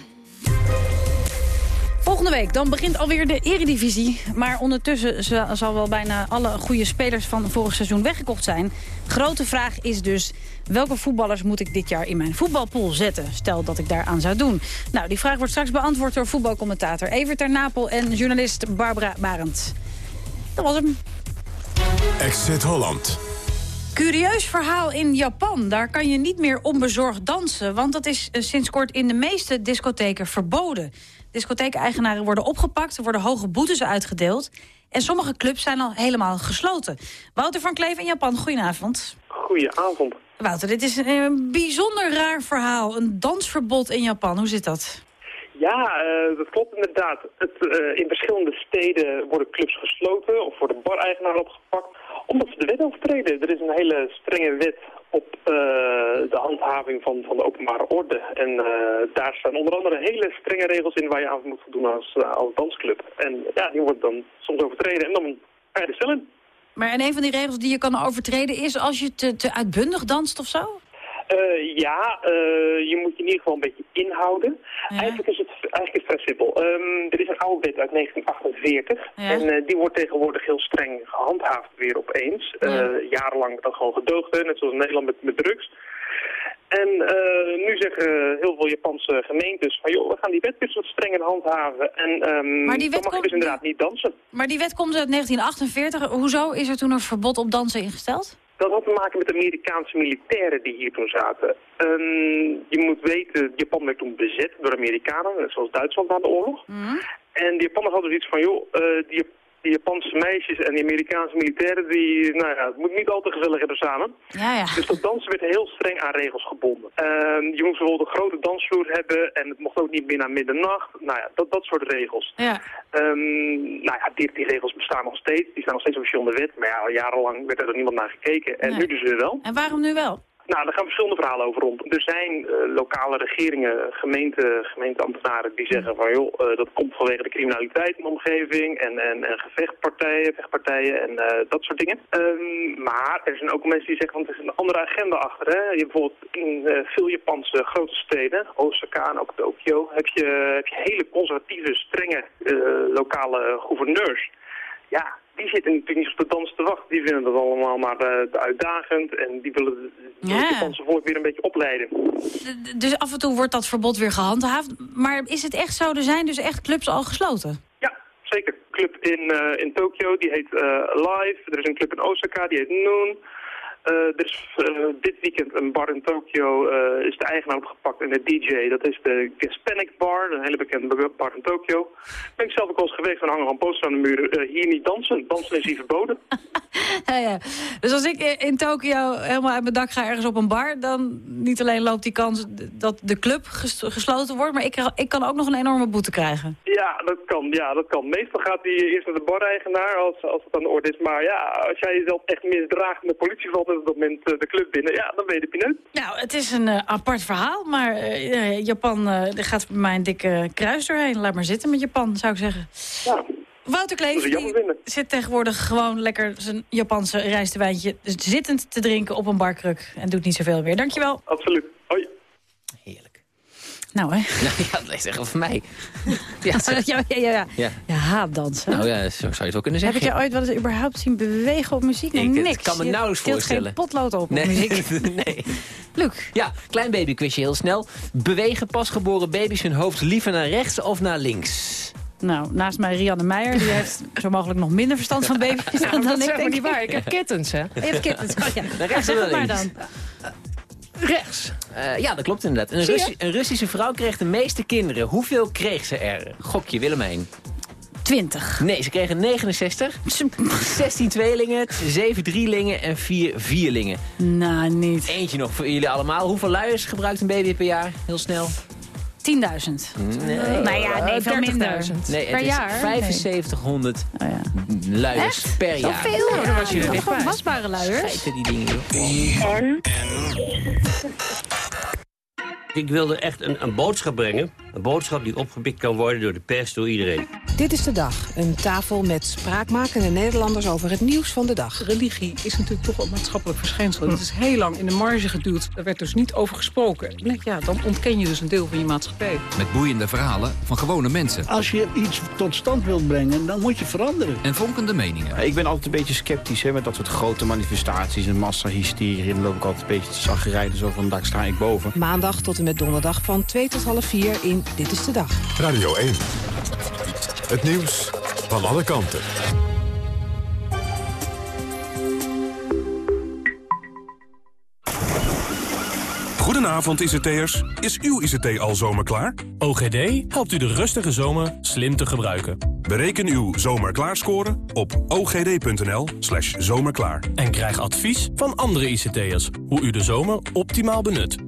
Volgende week, dan begint alweer de eredivisie. Maar ondertussen za- zal wel bijna alle goede spelers van vorig seizoen weggekocht zijn. Grote vraag is dus, welke voetballers moet ik dit jaar in mijn voetbalpool zetten? Stel dat ik daaraan zou doen. Nou, die vraag wordt straks beantwoord door voetbalcommentator Evert Napel en journalist Barbara Barend. Dat was hem. Exit Holland. Curieus verhaal in Japan. Daar kan je niet meer onbezorgd dansen... want dat is eh, sinds kort in de meeste discotheken verboden. Discotheekeigenaren worden opgepakt, er worden hoge boetes uitgedeeld... en sommige clubs zijn al helemaal gesloten. Wouter van Kleef in Japan, goedenavond. Goedenavond. Wouter, dit is een bijzonder raar verhaal. Een dansverbod in Japan, hoe zit dat? Ja, eh, dat klopt inderdaad. Het, eh, in verschillende steden worden clubs gesloten of worden bar-eigenaren opgepakt omdat ze de wet overtreden. Er is een hele strenge wet op eh, de handhaving van, van de openbare orde. En eh, daar staan onder andere hele strenge regels in waar je aan moet voldoen als, eh, als dansclub. En ja, die worden dan soms overtreden en dan ga je de cel in. Maar en een van die regels die je kan overtreden is als je te, te uitbundig danst of zo? Eh, ja, eh, je moet je in ieder geval een beetje inhouden. Eigenlijk, is het, eigenlijk is het vrij simpel. Ehm, er is een oude wet uit 1948 Ja. en eh, die wordt tegenwoordig heel streng gehandhaafd weer opeens. Jarenlang dat gewoon gedoogd, net zoals in Nederland met, met drugs. En nu zeggen heel veel Japanse gemeentes van joh, we gaan die wet dus wat strenger handhaven. En ehm, Maar die wet dan mag je dus inderdaad niet dansen. Maar die wet komt uit 1948. Hoezo is er toen een verbod op dansen ingesteld? Dat had te maken met de Amerikaanse militairen die hier toen zaten. Ehm, je moet weten, Japan werd toen bezet door Amerikanen, net zoals Duitsland na de oorlog. En de Japanners hadden zoiets van, joh, eh, die die Japanse meisjes en die Amerikaanse militairen, die, nou ja, het moet niet al te gezellig hebben samen. Ja, ja. Dus dat dansen werd heel streng aan regels gebonden. Ehm, je moest bijvoorbeeld een grote dansvloer hebben en het mocht ook niet meer na middernacht. Nou ja, dat, dat soort regels. Ja. Ehm, nou ja, die, die regels bestaan nog steeds. Die staan nog steeds officieel in de wet. Maar ja, al jarenlang werd er niemand naar gekeken. En Nee. nu dus weer wel. En waarom nu wel? Nou, daar gaan verschillende verhalen over rond. Er zijn eh, lokale regeringen, gemeente, gemeenteambtenaren die zeggen van joh, eh, dat komt vanwege de criminaliteit in de omgeving en, en, en gevechtpartijen, vechtpartijen en eh, dat soort dingen. Ehm, maar er zijn ook mensen die zeggen van het is een andere agenda achter. Hè? Je hebt bijvoorbeeld in veel Japanse grote steden, Osaka en ook Tokio, heb je, heb je hele conservatieve, strenge lokale gouverneurs. Ja, die zitten natuurlijk niet op de dans te wachten. Die vinden dat allemaal maar eh, te uitdagend en die willen het Ja. Japanse volk weer een beetje opleiden. Dus af en toe wordt dat verbod weer gehandhaafd. Maar is het echt zo? Er zijn dus echt clubs al gesloten? Zeker. Club in, eh, in Tokio, die heet eh, Live. Er is een club in Osaka, die heet Noon. Eh, er is eh, dit weekend een bar in Tokio, eh, is de eigenaar opgepakt en de DJ. Dat is de Hispanic Bar, een hele bekende bar in Tokio. Ben ik zelf ook al eens geweest en hangen gewoon posters aan de muur. eh, hier niet dansen, dansen is hier [laughs] verboden. Ja, ja. Dus als ik in Tokio helemaal uit mijn dak ga ergens op een bar... dan niet alleen loopt die kans dat de club ges- gesloten wordt... maar ik, ik kan ook nog een enorme boete krijgen. Ja, dat kan. Ja, dat kan. Meestal gaat hij eerst naar de bar-eigenaar als, als het aan de orde is. Maar ja, als jij jezelf echt misdraagt en de politie valt op dat moment eh, de club binnen, ja, dan ben je de pineut. Nou, het is een eh, apart verhaal, maar eh, Japan, er gaat bij mij een dikke kruis doorheen. Laat maar zitten met Japan, zou ik zeggen. Wouter Kleef zit tegenwoordig gewoon lekker zijn Japanse rijstewijntje zittend te drinken op een barkruk. En doet niet zoveel meer. Dankjewel. Absoluut. Hoi. Nou, hè. Nou [laughs] ja, dat is echt wel van mij. [laughs] Ja, ja, ja, ja. Ja. ja haatdansen. Nou ja, zo zou je het wel kunnen Heb zeggen. ik je ooit wel eens überhaupt zien bewegen op muziek? Nog Ik- het niks. kan me nauwelijks voorstellen. geen potlood op Nee. op muziek. [laughs] nee. Luc. Ja, klein babyquizje heel snel. Bewegen pasgeboren baby's hun hoofd liever naar rechts of naar links? Nou, naast mij Rianne Meijer. Die heeft zo mogelijk nog minder verstand van baby's dan, dat ik. is denk niet waar. Ik heb kittens, hè? Je hebt kittens. Oh, ja. Naar rechts of zeg naar het maar links? dan. Rechts. ja, dat klopt inderdaad. Een? Russi- een Russische vrouw kreeg de meeste kinderen. Hoeveel kreeg ze er? Gokje, Willemijn. 20. Nee, ze kregen 69. 16 tweelingen, 7 drielingen en 4 vierlingen. Nou, niet. Eentje nog voor jullie allemaal. Hoeveel luiers gebruikt een baby per jaar? Heel snel. 10.000. Nee. Nou ja, nee, veel minder. Nee, het per is jaar? 7500 luiers per jaar. Zoveel? dan was je er Ja. Gewoon wasbare luiers. Schijten die dingen. En? Ik wilde echt een, een boodschap brengen. Een boodschap die opgepikt kan worden door de pers, door iedereen. Dit is de dag. Een tafel met spraakmakende Nederlanders over het nieuws van de dag. Religie is natuurlijk toch een maatschappelijk verschijnsel. Het is heel lang in de marge geduwd. Daar werd dus niet over gesproken. Ja, dan ontken je dus een deel van je maatschappij. Met boeiende verhalen van gewone mensen. Als je iets tot stand wilt brengen, dan moet je veranderen. En vonkende meningen. Ik ben altijd een beetje sceptisch hè, met dat soort grote manifestaties en massahysterie. Dan loop ik altijd een beetje te zagrijden, zo van daar sta ik boven. Maandag tot en met donderdag van 2 tot half 4 in Dit is de Dag. Radio 1. Het nieuws van alle kanten. Goedenavond ICT'ers. Is uw ICT al zomerklaar? OGD helpt u de rustige zomer slim te gebruiken. Bereken uw zomerklaarscore op ogd.nl slash zomerklaar. En krijg advies van andere ICT'ers hoe u de zomer optimaal benut.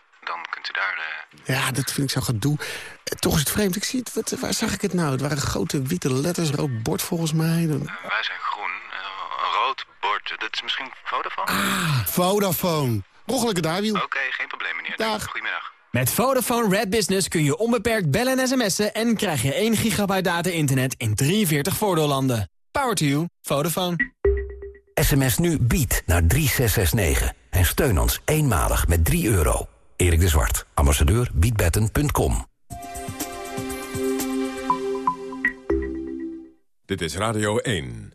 dan kunt u daar... eh, Ja, dat vind ik zo gedoe. Eh, Toch is het vreemd. Ik zie het. Wat, waar zag ik het nou? Het waren grote witte letters, rood bord volgens mij. Dan- wij zijn groen, eh, een rood bord. Dat is misschien Vodafone? Ah, Vodafone. Roggelijke daarwiel. Oké, geen probleem meneer. Dag. Goedemiddag. Met Vodafone Red Business kun je onbeperkt bellen en sms'en... en krijg je 1 gigabyte data-internet in 43 voordeellanden. Power to you. Vodafone. SMS nu bied naar 3669 en steun ons eenmalig met 3 euro. Erik de Zwart, ambassadeur biedbetten.com. Dit is Radio 1.